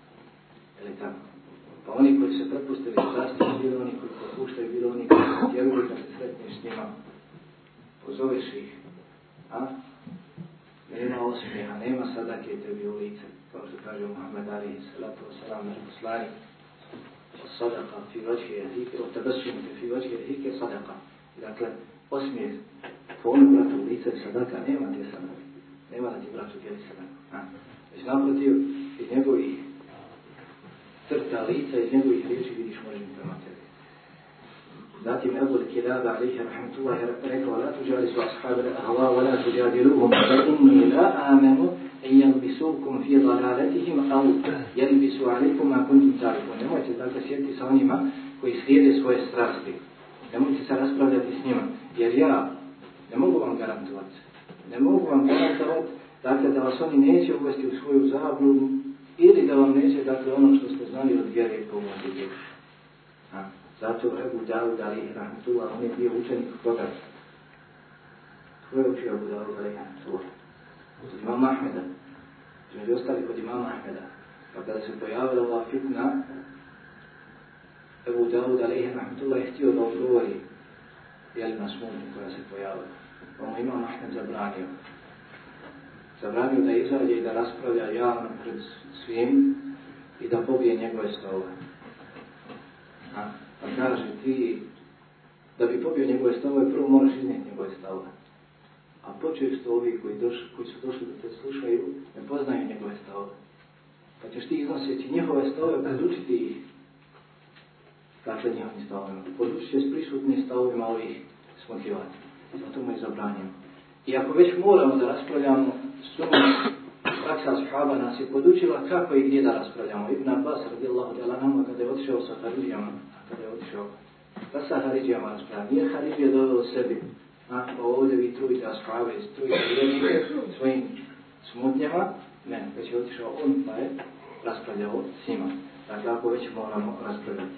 Je li tako? Pa oni koji se prepustili strasti, bili oni koji popuštaju, bili oni koji se djeluju kad se sretniš s njima, pozoveš ih, a nema osmijeha, nema sadake tebi u lice, kao što kaže Muhammed Ali, salatu wasalam, naš poslani, sadaka fi vađhe jehike, o tabasim te fi vađhe jehike sadaka. Dakle, osmijeh, tvojom bratu u lice sadaka, nema te sadake, nema da ti bratu djeli sadaka. Već naprotiv, iz njegovih crta lica, iz njegovih riječi vidiš možem prema tebi. Zatim Ebu Kilaba alaihi rahmatullah je rekao la tuđalisu ashabi ahva wa la tuđadiluhum fa inni la amenu en jelbisukum fi dalaletihim au jelbisu alaikum ma kuntum tarifun. Nemojte dakle sjediti sa onima koji slijede svoje strasti. Nemojte se raspravljati s njima. Jer ja ne mogu vam garantovati. Ne mogu vam garantovati dakle da vas oni neće uvesti u svoju zabludu ili da vam neće dakle ono što ste znali od vjere i pomoći. Zato Ebu Dawud ali Rahmatullah, on je bio učenik koga? Ko je učio Ebu Dawud ali Rahmatullah? Kod imama Ahmeda. Među ostali kod imama Ahmeda. Pa kada se pojavila ova fitna, Ebu Dawud ali Rahmatullah je htio da odgovori jel na koja se pojavila. Pa mu imam Ahmed zabranio. Zabranio da izađe i da raspravlja javno pred svim i da pobije njegove stove. Ha? Pa kaže ti, da bi pobio njegove stavove, prvo moraš iznijeti njegove stavove. A počesto ovi koji, doš, koji su došli da te slušaju, ne poznaju njegove stavove. Pa ćeš ti iznositi njihove stavove, predučiti ih. Dakle, njihovim stavovima. Podučit ćeš s prisutnim stavovima ovih smotivati. Zato mu je zabranjeno. I ako već moramo da raspravljamo sunnah, praksa sahaba nas je podučila kako i gdje da raspravljamo. Ibn Abbas radijallahu ta'ala nama kada je otišao sa Haridijama, kada je otišao pa sa Haridijama raspravljamo. Nije Haridija doveo sebi, a ovdje vi trujite ashabe, trujite vjernike svojim smutnjama, ne, već je otišao on pa je raspravljao s njima. Dakle, ako već moramo raspravljati.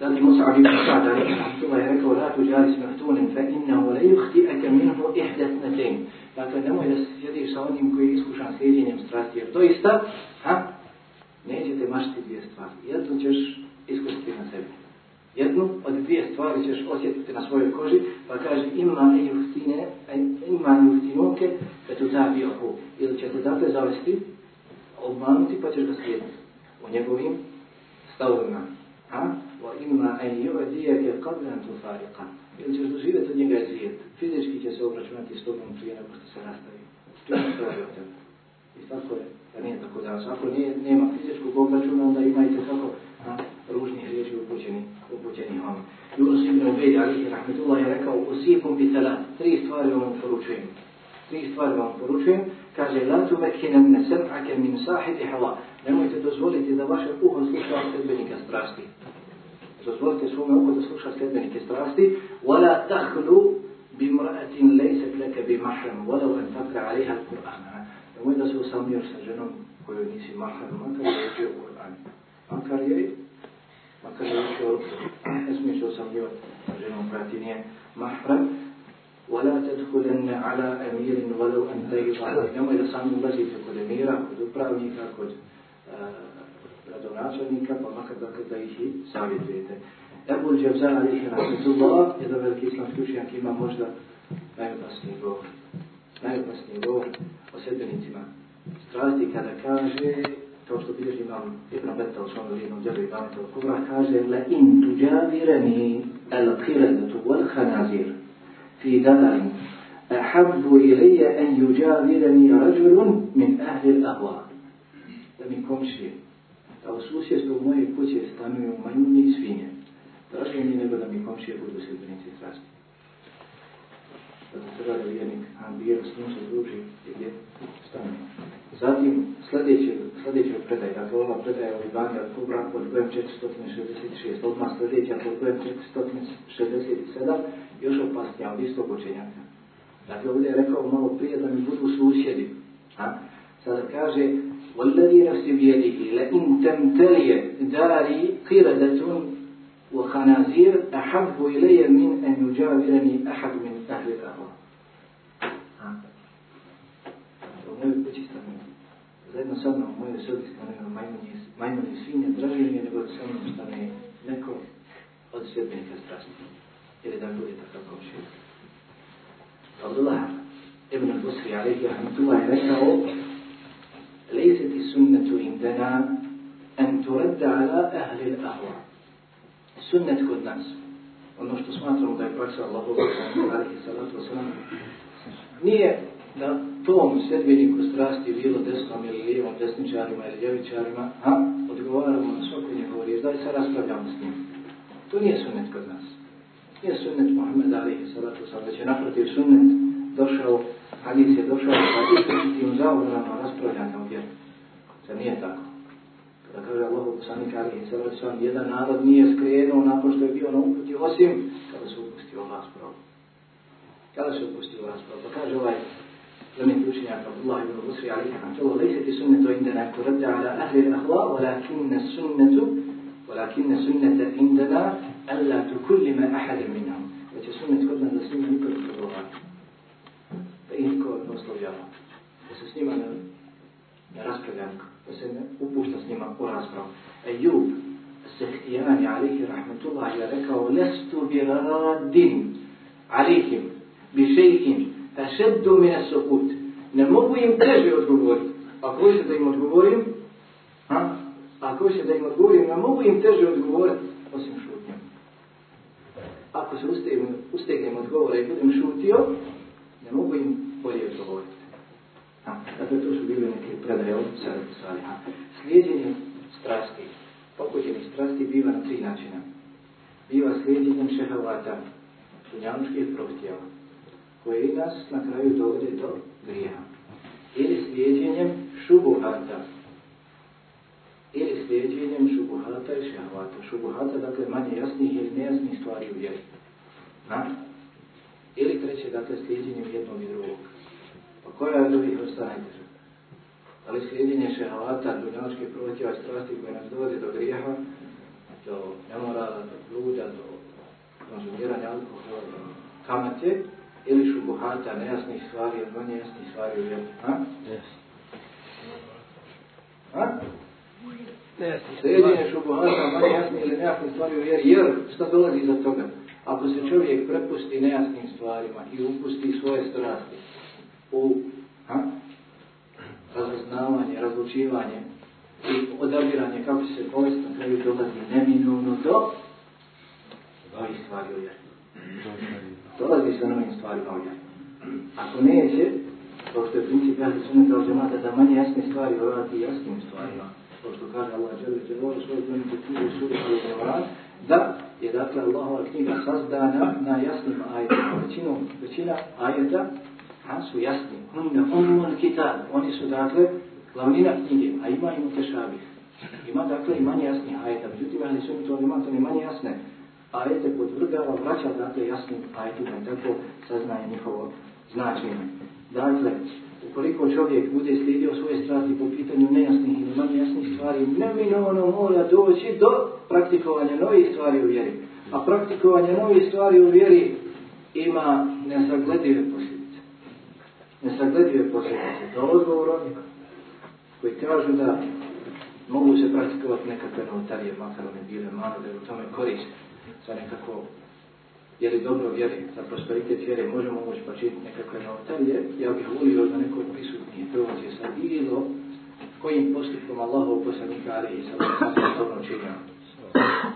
Zatim Musa'ab ibn Sa'da rahmatullah je rekao La tuđalis mehtunin fa innahu la yuhti'aka minhu ihdatnatain. Dakle, nemoj da sjediš sa onim koji je iskušan slijedjenjem strasti, jer doista, ha, nećete mašiti dvije stvari. Jednu ćeš iskusiti na sebi. Jednu od dvije stvari ćeš osjetiti na svojoj koži, pa kaže ima i juhtine, ima i juhtinoke, da tu zabi hu. Ili će te dakle zavesti, obmanuti, pa ćeš ga slijediti u njegovim stavovima. Ha? Wa ima en yu'dijake qablan tufariqa. Ili ćeš doživjeti od njega zijet. Fizički će se obračunati s tobom prije nego što se rastavi. To je stvari od tebe. I tako je. Da nije tako da Ako nije, nema fizičkog obračuna, onda imajte kako na ružnih riječi upućeni, upućeni vam. Yunus ibn Ubejd, alihi rahmetullah, je rekao, Usijekom bi talat. Tri stvari vam poručujem. Tri stvari vam poručujem. Kaže, la tu mekhinem ne sem'ake min sahib hala. Nemojte dozvoliti da vaše uho sluša sredbenika strasti dozvolite svome uho da sluša sljedbenike strasti, وَلَا تَحْلُوا بِمْرَأَةٍ لَيْسَتْ لَكَ بِمَحْرَمْ وَلَوْ أَنْ تَقْرَ عَلَيْهَا الْقُرْآنَ Nemoj da se usamljaš sa ženom koju nisi mahram, makar je učio Kur'an. Makar je, Pa kada je učio, ne smiješ osamljivati ženom koja ti nije mahram, ولا تدخلن على أمير ولو أن تيضا nemoj da sami ulazite kod emira, kod upravnika, kod gradonačelnika, pa makar dakle da ih i savjetujete. Ebu Džabza alihi rahmetullah, jedan veliki islamski učenjak ima možda najopasniji govor. Najopasniji govor o sedbenicima strasti kada kaže, kao što bilježi imam Ibn Betta u svom vrijenu djelu i Bameta od Kubra, kaže La in tuđavirani al qiradatu wal khanazir fi dadarin ahabbu ilija en yuđavirani rajulun min ahli al-ahwa. Da mi komšije, da u susjedstvu moje kuće stanuju majmuni i svinje. Draže mi nego da mi komšije budu sedbenici strasti. Zato treba da vjernik ambijero s njim se druži gdje stane. Zatim sljedeće, sljedeće predaje, dakle ova predaja u Ibani al Kubra pod brojem 466, odmah sljedeća pod brojem 467, još opasnija od istog učenjaka. Dakle, ovdje je rekao malo prije da mi budu susjedi. A? Sada kaže, وَالَّذِي نَفْسِ بِيَدِهِ لَإِنْ تَمْتَلِيَ دَارِي قِرَدَةٌ وَخَنَازِيرٌ أَحَبُّ إِلَيَّ مِنْ أَنْ يُجَاوِرَنِي أَحَدٌ مِنْ أَهْلِ stanuju. Zajedno sa mnom mojoj sobi stanuju majmuni, majmuni svinje, draže mi je nego da sa mnom stane neko od svjetbenika strasti. Ili da bude takav komšija. Abdullah ibn al-Busri alaihi je rekao ليست السنة عندنا أن ترد على أهل الأهوى سنة kod nas ono što smatramo da je praksa Allahu alaihi salatu wasalam nije da tom sedbeniku strasti bilo desnom ili lijevom desničarima ili ljevičarima a odgovaramo na svako njegovo riječ da li se raspravljamo s njim to nije sunnet kod nas nije sunnet Muhammed alaihi salatu wasalam već je naprotiv sunnet došao hadis je došao sa ispričitim zavodama raspravljanja o vjeru. Zar nije tako? Kada kaže Allah poslanik alihi salatu sallam, jedan narod nije skrenuo nakon što je bio na uputi, osim kada se upustio u raspravu. Kada se upustio u raspravu? Pa kaže ovaj Zamet učenjak Abdullah ibn Busri alihi sallam, lejse ti sunnetu indana kuradda ala ahli l-ahva, walakinna sunnetu ولكن سنة عندنا ألا تكلم أحد منهم. Znači sunnet kod nas da s njima nikad ne progovara. Da ih niko ne oslovljava. Da se ne, upušta s njima u raspravu. Ejub, Sehtijani, alihi rahmetullah, je rekao, lestu bi radin, alihim, bi šeikim ašeddu mine sukut. Ne mogu im teže odgovoriti. Ako hoćete da im odgovorim, ha? Ako hoćete da im odgovorim, ne mogu im teže odgovoriti, osim šutnjom. Ako se ustegnem, ustegnem odgovore i budem šutio, ne mogu im bolje odgovoriti. Dakle, to su bile neke predaje od Saliha. Slijedjenje strasti, pokuđenih strasti biva na tri načina. Biva slijedjenjem šehavata, dunjanuških prohtjeva, koje i nas na kraju dovode do grijeha. Ili slijedjenjem šubuhata, ili slijedjenjem šubuhata i šehavata. Šubuhata, dakle, manje jasnih ili nejasnih stvari u vjeri. Na? Ili treće, dakle, slijedjenjem jednog i drugog. Koja je od ovih vrsta najteža? Da li slijedjenje šehavata, dunjaličke prohtjeva i strasti koje nas dovode do grijeha, do nemorala, do bluda, do konzumiranja alkohola, do kamate, ili šubuhata, nejasnih stvari, od manje jasnih stvari u vjeru? Ha? Yes. Ha? Slijedjenje šubuhata, manje jasnih ili nejasnih stvari u vjeri, jer šta dolazi iza toga? Ako se čovjek prepusti nejasnim stvarima i upusti svoje strasti u ha, razoznavanje, razlučivanje i odabiranje kako će se povesti, na kraju dolazi neminovno do novih stvari u vjeri. Dolazi se novim stvarima u vjeri. Ako neće, kao što je princip jahli sunneta od džemata, da manje jasne stvari vrati jasnim stvarima, kao što kaže Allah Đele Đele, svoje plenicu knjige suri al da je dakle Allahova knjiga sazdana na jasnim ajetima. Većinom, većina ajeta a, su jasni. Ono Hunne umul kitab. Oni su dakle glavnina knjige, a ima i mutešabih. Ima dakle i manje jasnih ajeta. Međutim, ali su to ima to ne manje jasne. Ajete podvrgava, vraća dakle jasnim ajetima i tako saznaje njihovo značenje. Dakle, Ukoliko čovjek bude slijedio svoje strasti po pitanju nejasnih ili manje jasnih stvari, neminovano mora doći do praktikovanja novih stvari u vjeri. A praktikovanje novih stvari u vjeri ima nesagledive posljedice. Nesagledive posljedice. To je odgovor onih koji kažu da mogu se praktikovati nekakve novotarije, makar one bile malo, da je u tome korist za nekako je li dobro vjeri, za prosperitet vjere, možemo moći pa činiti nekakve novotarije, ja bih volio da neko od i dođe sa bilo kojim postupkom Allahov poslanika ali i sa osobno činio.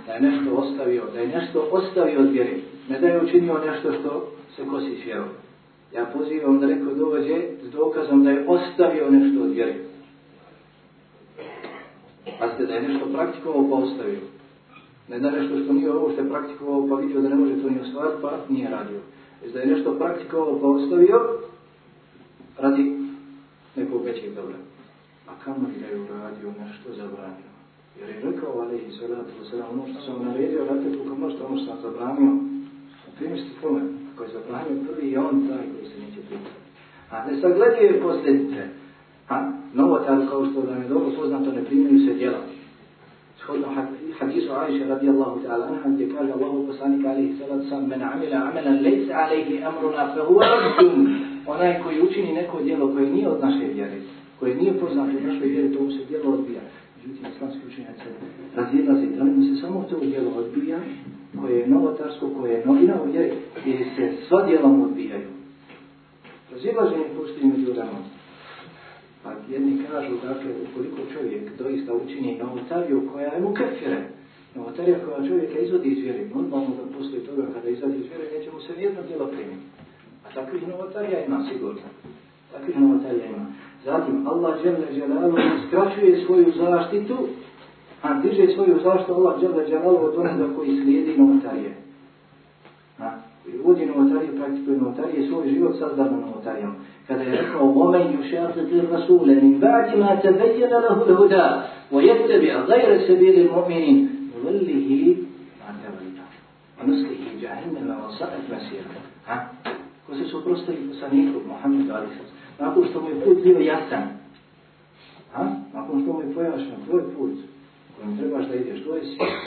Da je nešto ostavio, da je nešto ostavio od vjere, ne da je učinio nešto što se kosi s vjerom. Ja pozivam da neko dođe s dokazom da je ostavio nešto od vjere. Pazite da je nešto praktikovao pa ostavio. Ne da nešto što nije ovo što je praktikovao pa vidio da ne može to ni ostvariti pa nije radio. Već da je nešto praktikovao pa ostavio radi nekog većeg dobra. A kamo li da je uradio nešto zabranio? Jer je rekao, ali i salatu ono što sam naredio, radite kako možete, ono što sam zabranio, primište tome koji se zabranio prvi, je on taj koji se neće primiti. A ne sagledaju posljedice. A novotar, kao što nam je dobro poznato, ne primjenju se djela. Shodno hadisu Aisha radijallahu ta'ala anha gdje kaže Allahu poslanik alaihi salatu sam men amila amalan lejse alaihi amruna fe huwa raddun onaj koji učini neko djelo koje nije od naše vjere koje nije poznato od naše vjere to mu se djelo odbija međutim islamski učenjaci razilaze da li mu se samo to djelo odbija koje je novotarsko koje je novina u vjeri ili se sva djelom odbijaju razilaženje postoji među ramom Pa jedni kažu, dakle, ukoliko čovjek doista učini novotariju koja je mu kefire, novotarija koja čovjeka izvodi iz vjeri, normalno da poslije toga kada izvodi iz vjeri neće mu se nijedno djelo primiti. A takvih novotarija ima sigurno. Takvih novotarija ima. Zatim, Allah džemle dželalu skraćuje svoju zaštitu, a diže svoju zaštitu Allah džemle dželalu od onoga koji slijedi novotarije. Ha? Uvodi novotarije, praktikuje novotarije, svoj život sazdano novotarijom. kada je rekao وَمَنْ يُشَاقِقِ الرَّسُولَ مِنْ بَعْدِ مَا تَبَيَّنَ لَهُ الْهُدَى وَيَتَّبِعْ غَيْرَ سَبِيلِ الْمُؤْمِنِينَ نُوَلِّهِ مَا تَوَلَّى وَنُسْلِهِ جَهَنَّمَ وَسَاءَتْ مَسِيرًا Ha? Ko se suprostavi poslaniku Muhammedu Ali Nakon što mu je put bio jasan. Ha? Nakon što mu je pojašnjen tvoj put kojim trebaš da ideš, to je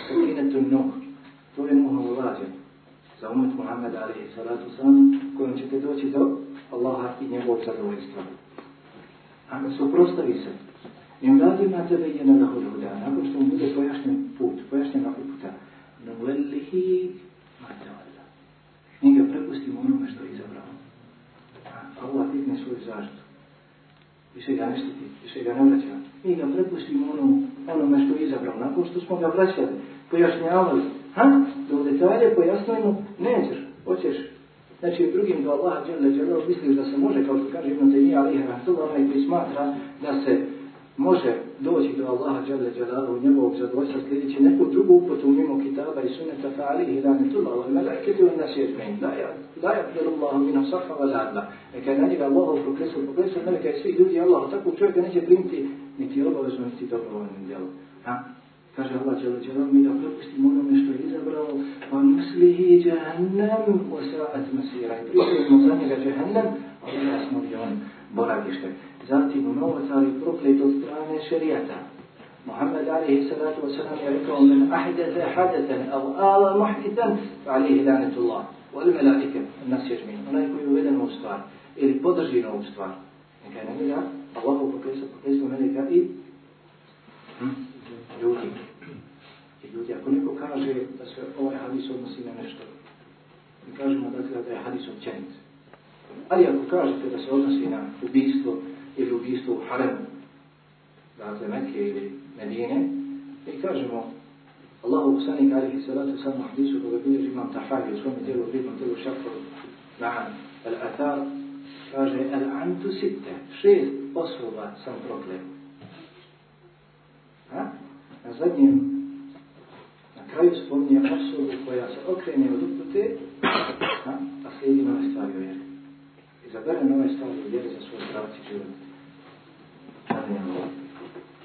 sakinetu nuh. To je nuhov lađen za umet Muhammeda alaihi salatu sam kojim ćete doći do Allaha i njegovog zadovoljstva. A suprostavi se. I uradi na tebe je na lahod huda. Nakon što mu bude pojašnjen put, pojašnjena uputa. puta. matawalla. Mi ga prepustimo onome što. Allah digne svoju zaštitu. Više ga ne štiti, više ga ne vraća. Mi ga prepustimo onom, onome što je izabrao. Nakon što smo ga vraćali, pojašnjavali. Ha? Do detalje pojasnujemo, nećeš, hoćeš Znači, drugim do Allaha dželle dželle misliš da se može, kao što kaže Ibn Taymiyyah alejhi rahmetullah, onaj koji smatra da se može doći do Allaha dželle dželle u njegovog zadovoljstva sljedeći neku drugu uputu mimo kitaba i sunneta fa alejhi rahmetullah wal malaikatu wan nas yajma'in. La ya la yaqdiru Allahu min safa wal adla. E kad na njega Allahu prokresu, prokresu meleka i svi ljudi Allah tako čovjeka neće primiti niti obavezno niti dobrovoljnim djelom. Ha? Kaže Allah će leđeno mi da propustimo onome što je izabrao pa nuslihi jahannam u sa'at masira. I pripremimo za njega jahannam, ali ja smo gdje on boravište. Zatim u novotari proklet od strane šerijata. Muhammed alaihi salatu wa salam je rekao men ahdete hadeten au ala muhditan fa alaihi lanetullah. Wal melaike, nas ježmin. Onaj koji je uveden u stvar ili podrži novu stvar. Neka je na njega Allahu pokresu, pokresu meleka i hm? ljudi. I ljudi, ako neko kaže da se ovaj hadis odnosi na nešto, mi kažemo dakle da je hadis općenit. Ali ako kažete da se odnosi na ubijstvo ili ubijstvo u haremu, dakle Mekke ili Medine, mi kažemo Allahu poslanik alihi salatu sallam hadisu koga bilježi imam Tahavi u svome tijelu, vridnom tijelu šakru, na'an, al-atar, kaže, al-antu sitte, šest osoba sam prokleo. Ha? na zadnjem, na kraju spominje osobu koja se okrene od upute, a, slijedi nove stvari u vjeri. Izabere nove stvari u vjeri za svoj pravci život.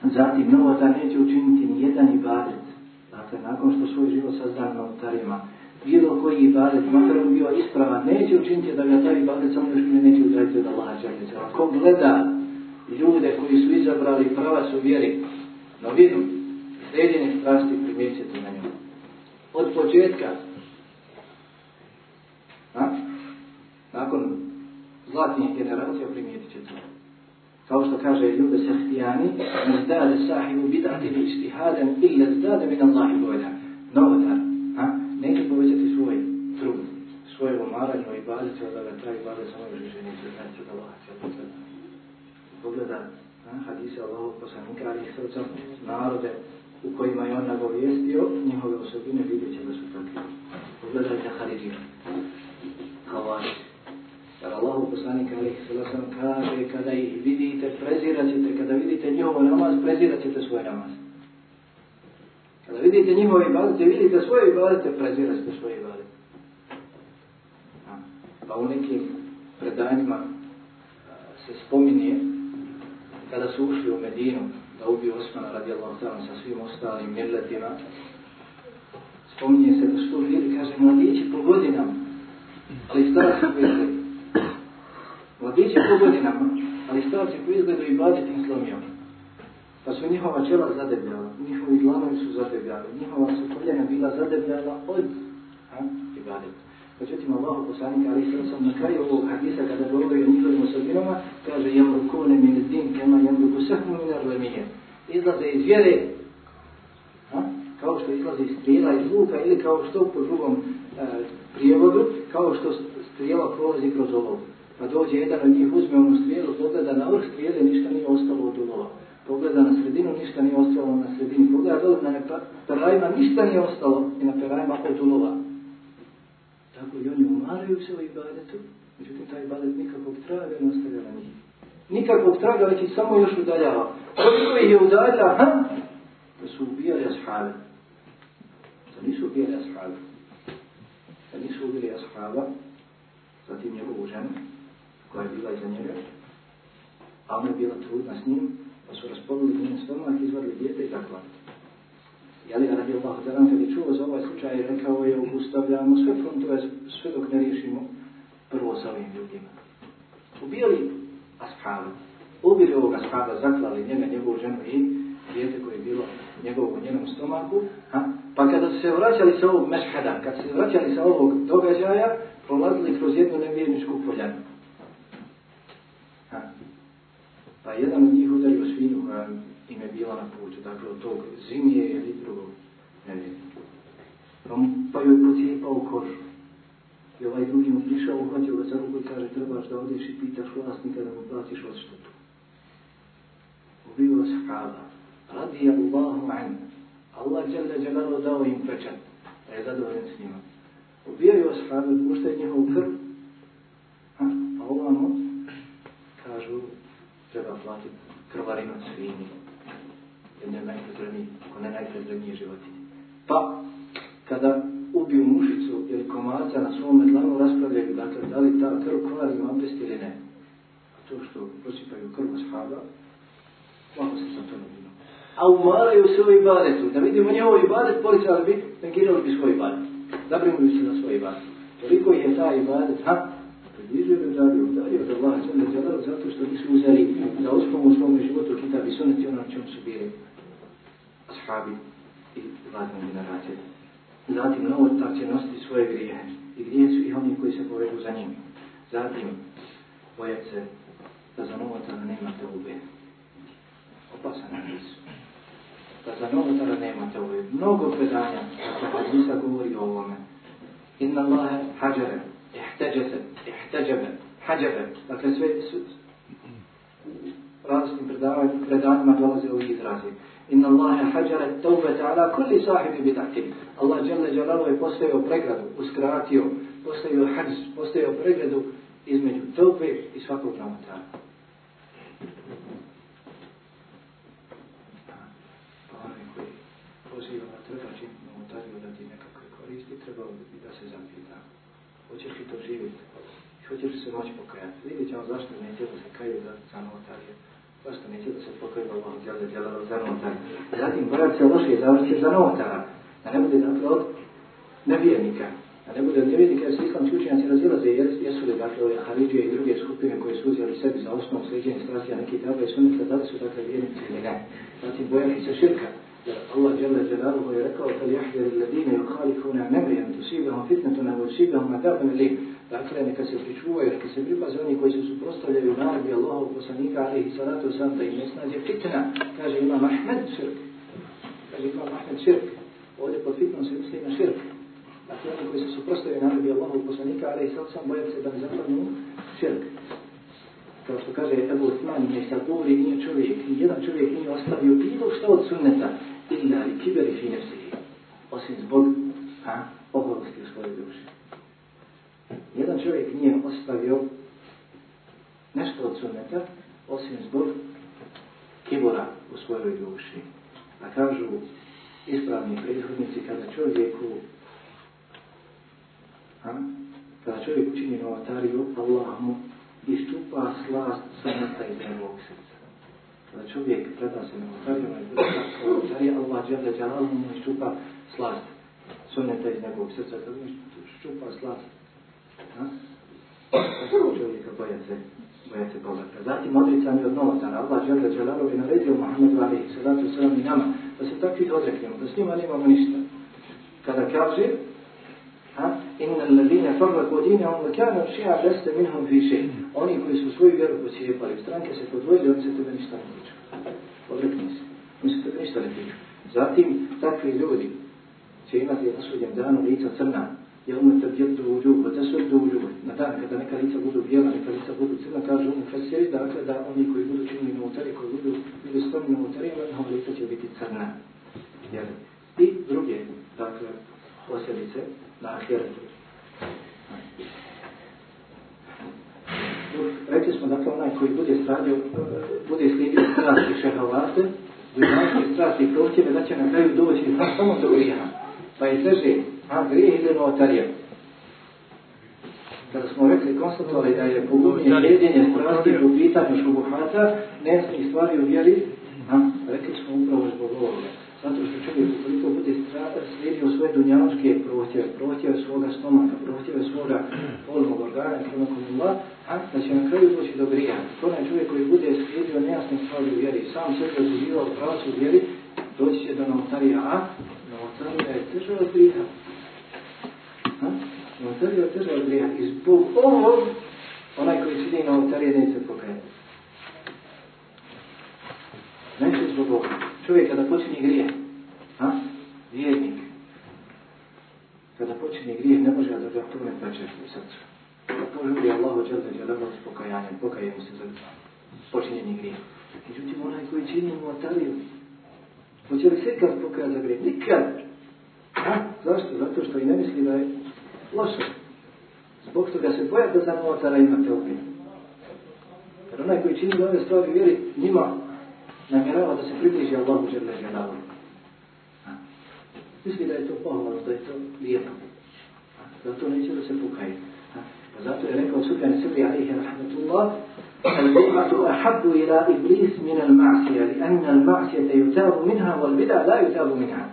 Zatim, novota neće učiniti ni jedan ibadet. Dakle, nakon što svoj život sazdan na otarima, bilo koji ibadet, makar bi bio ispravan, neće učiniti da ga taj ibadet samo još ne neće udraditi od Allaha čak ko gleda ljude koji su izabrali prava su vjeri, no vidu, sredine strasti primjećete na njom. Od početka, a? nakon zlatnih generacija primijetit će to. Kao što kaže Ljube Sehtijani, ne zdade sahibu bidati li istihadan ili zdade min Allahi bojda. Novotar, a? neće povećati svoj trud, svoje umaranje i bazice, od ga traji baze samo još više neće znači od Allaha će Pogleda a? hadise Allahog poslanika, ali ih srcom narode u kojima je on nagovijestio, njihove osobine vidjet će da su takve. Pogledajte Haridiju, Havari, Jer Allahu poslanik alaihi sallam kaže kada ih vidite, prezirat ćete, kada vidite njihov namaz, prezirat ćete svoj namaz. Kada vidite njihove ibadete, vidite svoje ibadete, prezirat ćete svoje ibadete. Pa u nekim predanjima se spominje kada su ušli u Medinu da ubiju Osmana radijallahu ta'ala sa svim ostalim mirletima, spominje se da su to bili, kaže, mladići po godinama, ali stara su izgledaju. Mladići po godinama, ali starci po izgledu i badit im slomio. Pa su njihova čela zadebljala, njihovi dlanovi su zadebljali, njihova su koljena bila zadebljala od ha, ibadeta. Međutim, Allah poslanik Ali sam na kraju ovog hadisa kada govori o njihovim osobinama, kaže jemrukune min din kema jemruku sahmu min arlemije. Izlaze iz vjere, a? kao što izlaze iz strijela iz luka ili kao što po drugom e, prijevodu, kao što strijela prolazi kroz olovu. Pa dođe jedan od njih, uzme onu strijelu, pogleda na vrh strijele, ništa nije ostalo od ulova. Pogleda na sredinu, ništa nije ostalo na sredini. Pogleda dole na perajima, ništa nije ostalo i na perajima od ulova. Tako i oni umaraju se u ibadetu, međutim taj ibadet nikakvog traga ne ostavlja na njih. Nikakvog traga, već i samo još udaljava. Koliko ih je udalja, ha? Da su ubijali ashabe. Da nisu ubijali ashabe. Da nisu ubijali ashaba, zatim njegovu ženu, koja je bila iza njega, a ona je bila trudna s njim, pa su raspolili njen stomak, izvadili djete i tako. Jeli radi Allah talan kad je čuo za ovaj slučaj rekao je ustavljamo sve frontove sve dok ne riješimo prvo sa ovim ljudima. Ubijali ashabu, ubili ovog ashaba, zaklali njega, njegovu ženu i djete koje je bilo njegovu u njenom stomaku, ha? pa kada su se vraćali sa ovog mešhada, kad su se vraćali sa ovog događaja, prolazili kroz jednu nevjerničku poljanu. Ha? Pa jedan od njih udario svinju koja im je bila na putu, dakle od tog zimije ili drugog nevjernika. Pa, pa joj pocijepao kožu. I ovaj drugi mu prišao, uhvatio ga za ruku i kaže, trebaš da odeš i pitaš vlasnika da mu platiš odštetu. Ubio sahaba, radi Allahu an, Allah dželle dželalu dao im pečat, da je zadovoljen s njima. Ubio je Ubijaju ashabi, puštaju njihov krv, a, a ovamo kažu, treba platiti krvarinu svinji jedne najpotrebnije, ako ne najpotrebnije životinje. Pa, kada ubiju mušicu ili komarca na svome dlanu, raspravljaju, dakle, da li ta krv kvari abdest ili ne. A to što prosipaju krv shaba, lako se sa to ne bilo. A umaraju se o ibadetu. Da vidimo i ibadet, policali bi, negirali bi svoj ibadet. Zabrinuju se za svoj ibadet. Toliko je ta ibadet, ha? Približuje ga dalje, udalje od Allaha, zato što nisu uzeli za uspomu u svom životu kitab i sunet i ono na čemu su bili ashabi i vladne generacije. Zatim, novo tak će nositi svoje grijehe i grije su i oni koji se povedu za njim. Zatim, bojat se da za novotara nema te ube. Opasan je. Da za novotara nema te ube. Mnogo predanja, kako Hadisa govori o ovome. Inna Allahe hađare, ihteđese, ihteđebe, hađebe. Dakle, sve su različitim predanjima dolaze ovi izrazi. Inna Allahe hađare tawbete ala kulli sahibi bid'atin. Allah Jalla Jalalu je postavio pregradu, uskratio, postavio hadz, postavio pregradu između tawbe i svakog namotara. Pa poziva da treba činiti namotariju da ti nekakve koristi, trebao bi da se zapita. Hoćeš li to živjeti? Hoćeš se moći pokajati? Vidjet ćemo zašto neće da se kaju za, za. Zašto neće da se pokojba Allah djela djela za novotara? Zatim borat se loše i završi za novotara. Da ne bude dakle od nevjernika. Da ne bude od nevjernika jer se islamski učenjaci razilaze jer jesu li dakle ove Haridžije i druge skupine koje su uzeli sebi za osnovu sljeđenja strasti, a neki tebe i sunneta, da li su dakle vjernici ili ne. Zatim bojati se širka, jer Allah dželle dželaluhu je rekao kad jahdjer alladine yukhalifuna an amri an tusibahum fitnatun aw yusibahum adabun alim. Dakle, neka se pričuvaju, neka se pripaze oni koji se suprostavljaju naredbi Allahov poslanika alejhi salatu sam da im ne snađe fitna, kaže Imam Ahmed širk. Kaže Imam Ahmed širk. Ovdje pod fitnom se misli na širk. Dakle, oni koji se suprostavljaju naredbi Allahov poslanika alejhi salatu sam bojaju se da ne zapadnu širk. Kao što kaže Ebu Osman, nije saburi nije čovjek, ni jedan čovjek nije ostavio bilo što od sunneta, illa li kiberi fi nefsihi, osim zbog a, oholosti u svojoj duši. Nije ostavio nešto od sunneta, osim zbog kibora u svojoj duši. A kažu ispravni prethodnici kada čovjeku a, kada čovjek učini novatariju, Allah mu slast sunneta iz njegovog srca. Kada čovjek preda se novotarijama i bude novotarija, Allah džele džalalu mu iščupa slast sunneta iz njegovog srca. Kada mu iščupa slast, ha? Prvo čovjeka bojan se, bojan se povrata. Zatim odrica mi od novotara. Allah žele da žele rovi naredio Muhammedu alaihi sallatu sallam i nama. Da se takvi odreknemo, da s njima nemamo ništa. Kada kaže, ha? Inna lalina farla kodine, on lakana šiha leste minhom fiše. Oni koji su svoju vjeru pocijepali, stranke se podvojili, oni se tebe ništa ne tiču. Odrekni se. Oni se tebe ništa ne tiču. Zatim, takvi ljudi će imati na sudjem danu lica crna, Ja umu te bjedu u ljubu, te su u ljubu. Na dan kada neka lica budu bijela, neka lica budu crna, kažu umu fesiri, dakle da oni koji budu činili novotarije, koji budu bili skloni na utari, njihova lica će biti crna. Jel? I druge, dakle, posljedice na ahiretu. Rekli smo, dakle, onaj koji bude stradio, bude slijedio strasti šehavate, dunjavske strasti i prohtjeve, da će na kraju doći pa samo do grijeha. Pa je teže, a grijeh ili novotarija. Kada smo rekli, konstatovali da je pogubnije slijedjenje strasti u pitanju šubuhata, nesmih stvari u vjeri, a rekli smo upravo zbog ovoga. Zato što čovjek ukoliko bude slijedio svoje dunjavske prohtjeve, prohtjeve svoga stomaka, prohtjeve svoga polnog organa, prema a da će na kraju doći do grija. To onaj čovjek koji bude slijedio nejasne stvari u vjeri, sam sebe odzivao u pravacu u vjeri, doći će do novotarija, a novotarija je teža od grija. Novotarija je teža od grija. I zbog ovog, onaj koji slijedi novotarije neće pokajati. Neće zbog ovoga čovjek kada počini grije, a? vjernik, kada počini grije, ne može da ga to ne u srcu. Da požuri Allahu džel da s pokajanjem, pokajemo se za počinjeni grije. Međutim, onaj koji čini mu atariju, hoće li se kad pokajati za grije? Nikad! A? Zašto? Zato što i ne misli da je loše. Zbog toga se boja da za novotara imate opet. Jer onaj koji čini ove stvari vjeri, njima namjerava da se približi Allahu žele želavu. Misli da je to pohvalno, da je to lijepo. Zato neće da se pokaje. Pa zato je rekao Sufjan Sibri alaihi rahmatullah البدعة أحب إلى إبليس من المعصية لأن المعصية يتاب منها والبدع لا يتاب منها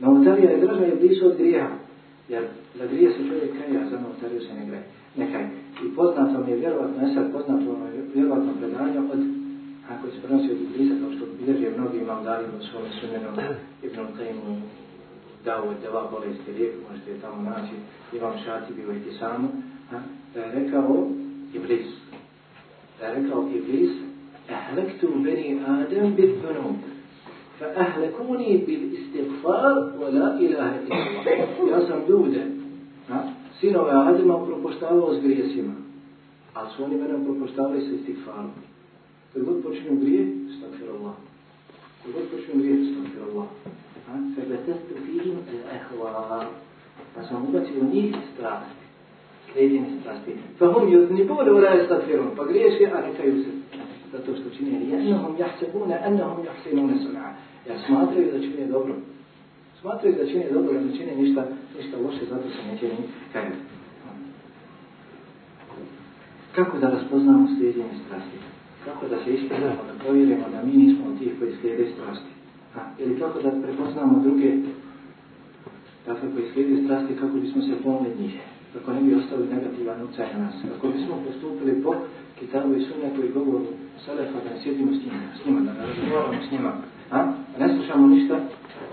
Novotarija je draža Iblisu od. Jer za grije se čovjek kraja, a za novotariju se ne greje. Nekaj. I poznato mi je vjerovatno, esad poznato ono je vjerovatno predanje od ako se prenosi od Iblisa, kao što bilježe mnogi imam dalim od svome sunnenom Ibn Qaimu dao je deva bolesti lijek, možete je tamo naći, imam šati bio i ti samo, da je rekao Iblis, da je rekao Iblis, ehlektu beni Adam bit dhunub, فأهلكوني بالاستغفار ولا إله إلا الله. يا سردودة سينو يا عدم أبروبوستالو أزغرية سيما. أصواني من أبروبوستالو استغفار. تقول بوشنو غرية استغفر الله. تقول بوشنو غرية استغفر الله. فبتست فيهم الأخوار. فسنوبتي ونيه استراحة فهم يذنبون ولا يستغفرون. فغرية شيء أكتا يوسف. Zato što čine jednahum jahsebune, ennahum jahsinune sun'a. Ja smatraju da čine dobro. Smatraju da čine dobro, da ne čine ništa, ništa loše, zato se neće ni kajati. Kako da raspoznamo slijedine strasti? kako da se ispredamo, da provjerimo da mi nismo od tih koji slijede strasti. Ha, ili kako da prepoznamo druge, dakle koji slijede strasti, kako bismo se pomogli njih, kako ne bi ostali negativan ucaj na nas, kako bismo postupili po kitabu i sunne koji govoru Selefa da sjedimo s njima, s njima, da razgovaramo s njima, a? ne slušamo ništa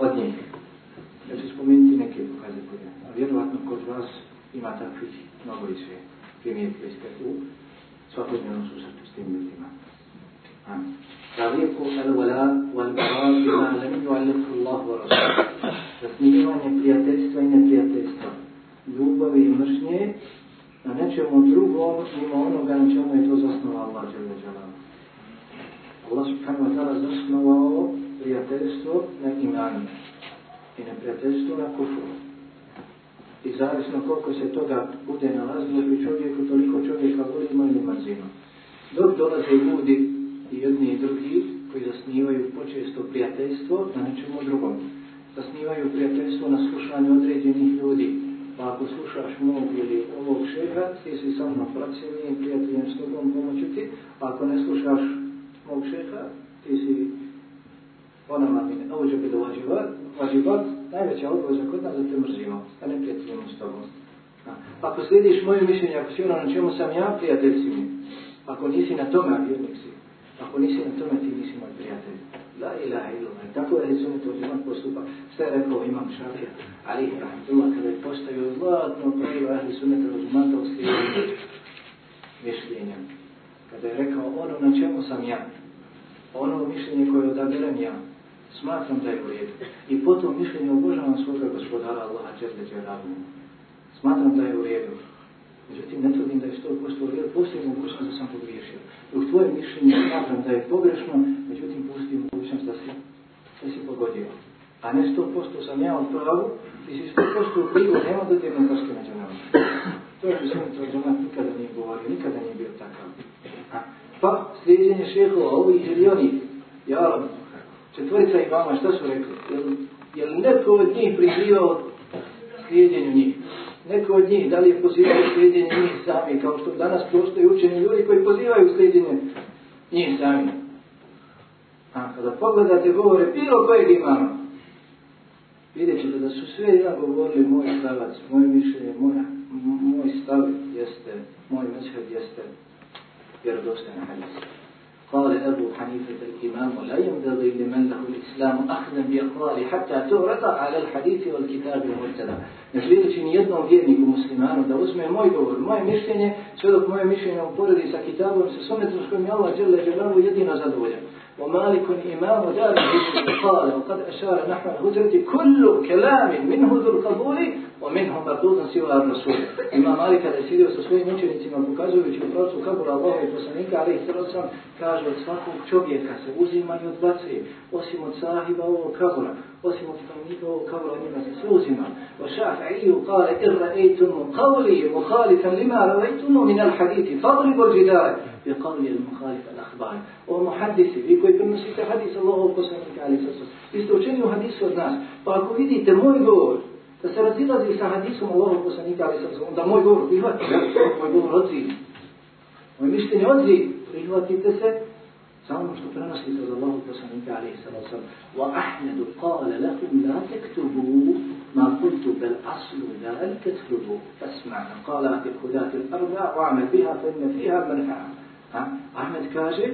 od njih. Ja ću spomenuti neke pokazatelje, a vjerovatno kod vas ima takvih mnogo i sve primijetili ste u svakodnevnom susretu s tim ljudima. Ravijeku al-wala wal-bara bima lam yu'allifu Allah wa Rasul. Zasnivanje prijateljstva i neprijateljstva, ljubavi i mržnje na nečemu drugom mimo onoga na čemu je to zasnova Allah dželle dželaluhu. Allah subhanahu wa ta'ala zasnovao prijateljstvo na imanu i neprijateljstvo na kufru. I zavisno koliko se toga bude nalazilo u čovjeku, toliko čovjeka voli ima ili mrzima. Dok dolaze ljudi i jedni i drugi koji zasnivaju počesto prijateljstvo na nečemu drugom. Zasnivaju prijateljstvo na slušanju određenih ljudi. Pa ako slušaš mog ili ovog šeha, ti si sa mnom pracijenim prijateljem s tobom pomoću ti. A ako ne slušaš mog šeha, ti si onama mi ne ovođe bi dovađivat, vađivat, najveća obaveza kod nas da te mrzimo, da ne prijateljimo s tobom. Ako slijediš moje mišljenje, ako si ono na čemu sam ja, prijatelj si mi. Ako nisi na tome, vjernik si. Ako nisi na tome, ti nisi moj prijatelj. La ilaha illallah. Tako je recimo to imam postupa. Sve je rekao imam šafija. Ali, rahmatullah, kada je postavio zlatno pravilo ahli sunneta razumata u slijedu mišljenja. Kada je rekao ono na čemu sam ja, ono mišljenje koje odaberem ja, smatram da je u redu. I potom mišljenje obožavam svoga gospodara Allaha Čerle Čeravu. Smatram da je u redu. Međutim, ne tvrdim da je 100% u redu, postoji mogućnost da sam pogriješio. U tvoje mišljenje smatram da je pogrešno, međutim, postoji mogućnost da si, da si pogodio. A ne 100% sam ja od pravu, ti si 100% u krivu, nema da ti jednom među nama. To je mislim, to džemat nikada nije govorio, nikada nije bio takav. Pa, slijedjenje šehova, ovih ili onih, ja, četvorica imama, šta su rekli? Je li neko od njih prikrivao slijedjenju njih? Neko od njih, da li je pozivao slijedjenje njih sami, kao što danas postoje učeni ljudi koji pozivaju slijedjenje njih sami. A kada pogledate govore bilo kojeg imama, vidjet ćete da su sve ja govorili moj stavac, moje mišljenje, moj, moj stav jeste, moj meshod jeste vjerodostojna hadisa. قال أبو حنيفة الإمام لا ينبغي لمن له الإسلام أخذا بأقوال حتى تورط على الحديث والكتاب والمرتدى Neslijedeći nijednom vjerniku muslimanu da uzme moj govor, moje mišljenje, sve dok moje mišljenje uporedi sa kitabom, sa sunetom s kojim je Allah dželle dželalu jedino zadovoljan. ومالك إمام دار الهجرة قال وقد أشار نحو الهجرة كل كلام منه ذو القبول ومنه مردود سوى الرسول. إمام مالك الأسيد وسوسوي نوتي لنتما بكاجو ويجب رأسو كبر الله وسنينك عليه الصلاة والسلام كاجو اتصفاكو كتوبية وزي من يتبطي وسي متصاحب أو كبر وسي متصاحب ومن يتسوزي من وشافعي قال إن رأيتم قولي مخالفا لما رأيتم من الحديث فاضرب الجدار. بقول المخالif al-akhbar. O muhaddisi, vi koji prenosite hadis Allahov poslanika ali sa Vi ste učeni u hadisu od nas. Pa ako vidite moj govor, da se razilazi sa hadisom Allahov poslanika ali sa da moj govor prihvatite, moj govor odzivi. Moje mišljenje odzivi, prihvatite se za ono što prenosite od Allahov poslanika ali sa sam. Wa Ahmedu qala lakum la tektubu ما قلت بل أصل ذلك اطلبوا فاسمع قال في الخذات الأربع واعمل بها فإن فيها منفعة fiha. Ahmed kaže,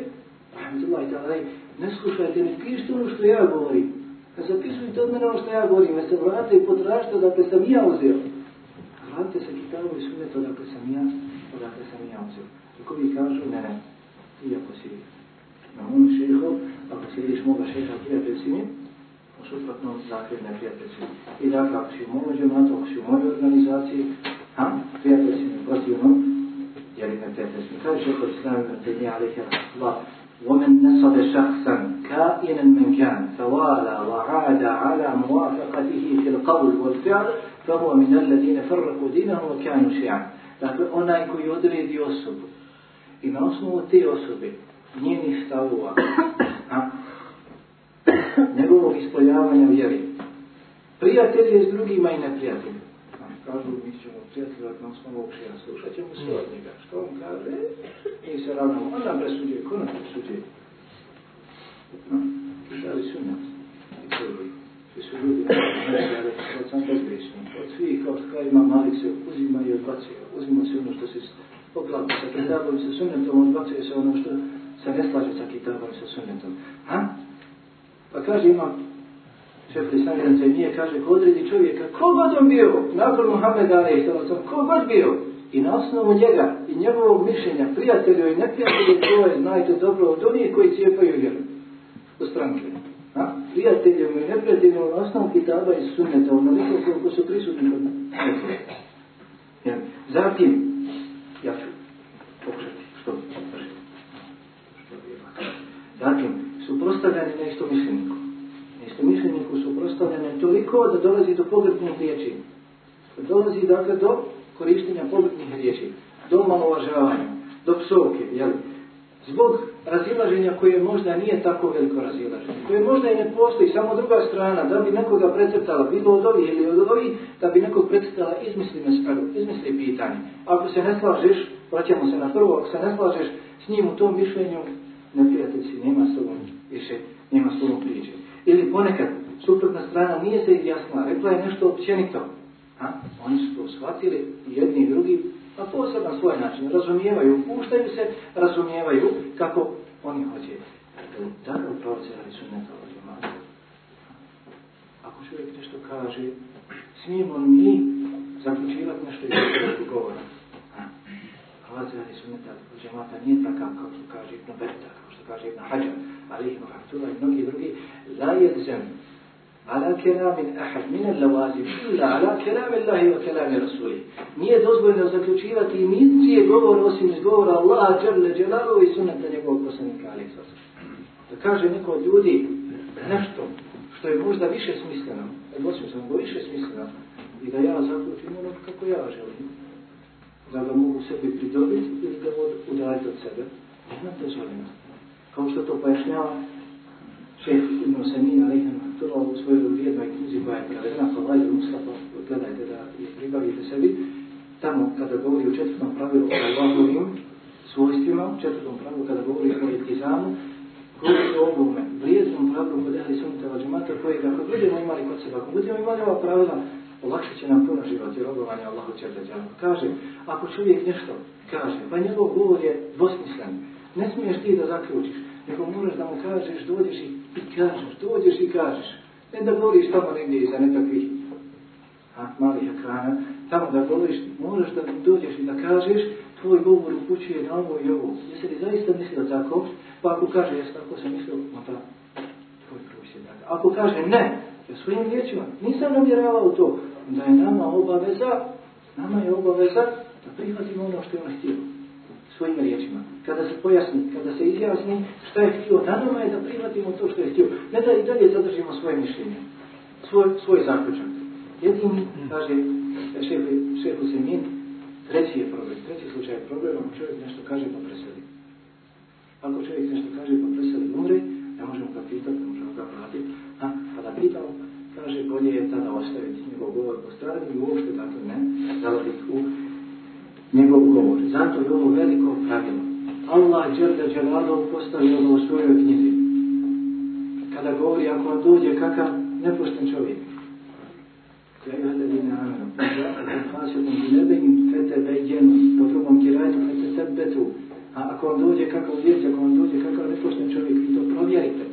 Ahmedullah i tada, ne slušajte, ne pišite ono što ja govorim. Ne zapisujte od mene ono što ja govorim, ne se vrate i potražite odakle sam ja uzeo. Vratite se kitabu i sunete odakle sam ja, odakle sam ja uzeo. Ako vi kažu, ne, ne, ti ako si na mom šeho, ako si vidiš moga šeha prijatelj si mi, u suprotnom zakljed ne prijatelj si mi. I dakle, ako si u mojoj džematu, ako si u mojoj organizaciji, a, prijatelj si mi protivno, يعني ومن نصب شخصا كائنا من كان فوالى وعاد على موافقته في القول والفعل فهو من الذين فرقوا دينهم وكانوا شيعا. لكن هناك يدري دي أصب إن أصبوا تي أصب نين استعوا نقوم بإسطيامنا بيري Prijatelje s drugima i neprijateljima. Kažu, mi ćemo prijateljati na osnovu ovog šija, slušat ćemo sve od njega. Što on kaže? Mi se ravnamo, on nam presuđuje, ko nam presuđuje? Šali su nas. I prvi. Svi su ljudi, od sam bezgrešni. Od svih, kao što ima mali se uzima i odbacuje. Uzima se ono što se poklapa sa kitabom i sa sunnetom, odbacuje se ono što se ne slaže sa kitabom i sa sunnetom. Ha? Pa kaže ima šef Lisaniran Zemije, kaže, ko odredi čovjeka, ko god on bio, nakon Muhammeda, ali ko god bio, i na osnovu njega i njegovog mišljenja, prijatelju i neprijatelju tvoje, znajte dobro od onih koji cijepaju vjeru u stranke. A? Prijateljem i neprijateljem na osnovu kitaba i sunneta, onoliko koliko su prisutni kod ja. Zatim, ja ću pokušati što brže. Zatim, suprostavljanje na isto mišljeniku. Na isto mišljeniku suprostavljanje toliko da dolazi do pogrebnih riječi. Dolazi dakle do korištenja pogrebnih riječi, do malovažavanja, do psovke, jel? Zbog razilaženja koje možda nije tako veliko razilaženje, koje možda i ne postoji, samo druga strana, da bi nekoga precrtala, bilo od ovih ili od ovih, da bi nekog precrtala, izmisli mesperu, izmisli pitanje. Ako se ne slažeš, vraćamo se na prvo, ako se ne slažeš s njim u tom mišljenju, neprijatelj si, nema s tobom više, nema s tobom ponekad, suprotna strana nije se izjasnila, rekla je nešto općenito, A? Oni su to shvatili, jedni i drugi, pa na svoj način, razumijevaju, puštaju se, razumijevaju kako oni hoće. Dakle, takav proces ali su netolođima. Ako čovjek nešto kaže, smijemo mi zaključivati nešto iz ovog govora. Hvala ali su netolođima, nije takav kao što kaže Ibn Berta, kaže Ibn Hajar, ali Ibn i mnogi drugi, la jedzem ala kelamin ahad min lavazim illa ala kelam Allahi wa kelami Rasuli. Nije dozvoljeno zaključivati nicije govor osim iz govora Allaha dželle dželalu i sunnata njegovog poslanika ali Da kaže neko od ljudi nešto što je možda više smisleno, nego osim sam više smisleno, i da ja zaključim ono kako ja želim, da ga mogu sebi pridobiti ili da ga udaljiti od sebe, nema dozvoljeno. Kao što to pojašnjava šef Ibn Samin, alaihim, to u svojoj vrijednoj knjizi koja je prevedena, pa vajde Mustafa, gledajte da je pribavite sebi, tamo kada govori o četvrtom pravilu o Allahovim svojstvima, u četvrtom pravilu kada govori o etizamu, govori o ovome vrijednom pravilu kod ehli sunnita vađumata koje ako budemo imali kod sebe, ako budemo imali ova pravila, olakšit će nam puno život i robovanje Allahu četvrta. Kaže, ako čovjek nešto kaže, pa njegov govor je dvosmislen, ne smiješ ti da zaključiš, nego moraš da mu kažeš, dođeš i i kažeš, dođeš i kažeš. Ne da govoriš tamo negdje iza nekakvih a, malih ekrana, tamo da govoriš, moraš da dođeš i da kažeš, tvoj govor upućuje na ovo i ovo. Jesi li zaista mislio tako? Pa ako kaže, jes tako sam mislio, ma onda tvoj propis tako. Ako kaže ne, ja svojim riječima, nisam namjeravao to, da je nama obaveza, nama je obaveza da prihvatimo ono što je on htio svojim riječima. Kada se pojasni, kada se izjasni šta je htio, na nama je da prihvatimo to što je htio. Ne da i dalje zadržimo svoje mišljenje, svoj, svoj zaključak. Jedini, kaže šef, šef Usemin, treći je problem, treći slučaj je problem, ako čovjek nešto kaže pa preseli. Ako čovjek nešto kaže pa preseli, umre, ne možemo ga pitati, ne možemo ga vratiti. A, kada da pitamo, kaže, bolje je tada ostaviti njegov govor po strani i uopšte dakle ne, zalaziti u njegov govor. Zato je ovo veliko pravilo. Allah Đerda Đelado postavio ono ovo u svojoj knjizi. Kada govori, ako vam dođe kakav nepošten čovjek, Ja je ladina amenu. Ja fasikum fete bejenu. Po drugom kirajtu fete sebetu. A ako vam dođe kakav vijest, ako vam dođe kakav nepošten čovjek, vi to provjerite.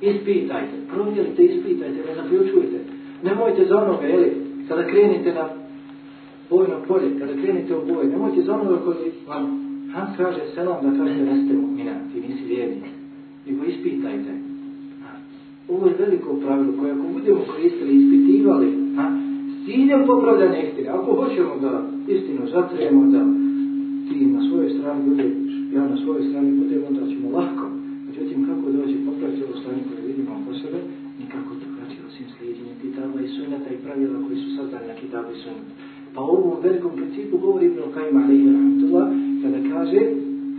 Ispitajte. Provjerite, ispitajte, ne zaključujte. Nemojte za onoga, jeli, kada krenite na bojno polje, kada krenete u boj, nemojte za onoga koji vam Han kaže selam da kažete ste mu'mina, ti nisi vjerni. Nego ispitajte. Ha. Ovo je veliko pravilo koje ako budemo koristili, ispitivali, ha, s ciljem popravljanja istine, ako hoćemo da istinu zatrijemo, da ti na svojoj strani bude, ja na svojoj strani budem, onda ćemo lahko. Međutim, kako dođe popraviti ovo stanje koje vidimo oko sebe, nikako drugačije osim slijedjenja kitaba i sunnata i pravila koji su sazdani na kitaba i sunnata. Pa u ovom velikom principu govori Ibn Qaim alaihi rahmatullah kada kaže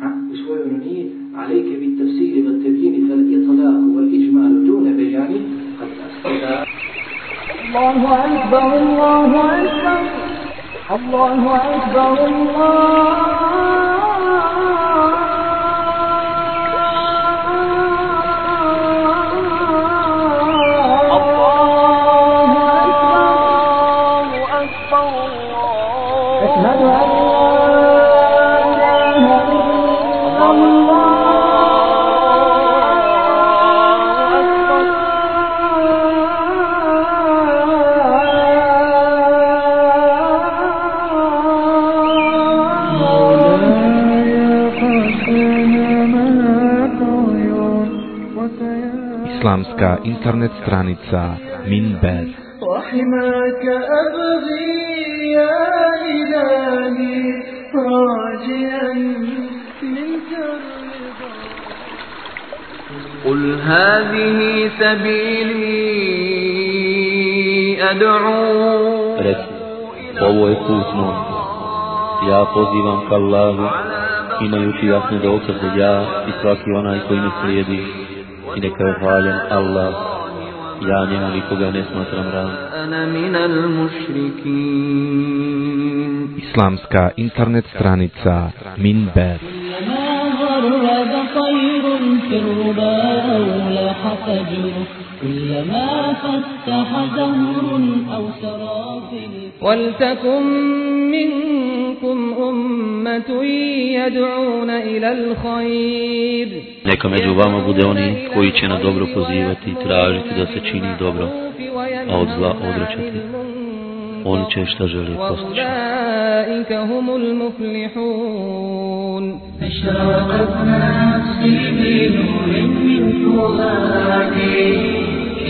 ha, u svojoj unoniji alejke bit tafsiri wa tebjini fal itlaq wal ijmalu dune bejani kad astada Allahu akbar, Allahu akbar, Allahu akbar, Allah. أشهد Islamska internet stranica Minber وحماك أبغي يا إلهي راجيا منك الرضا قل هذه سبيلي أدعو Reci, ovo je put moj. Ja pozivam ka Allahu, imajući jasne dokaze ja i svaki onaj koji me slijedi. Yine kavf Allah. Yani on nikoga ne smatram ravnim. Islamska internet stranica Minber. Minber. كلما فتح زهر أو سرافل ولتكن منكم أمة يدعون إلى الخير Neka među vama bude oni koji će na dobro pozivati i tražiti da se čini dobro, a od zla odrećati. Oni će šta želi postići. وأولئك هم المفلحون أشرقت نفسي بنور من فؤادي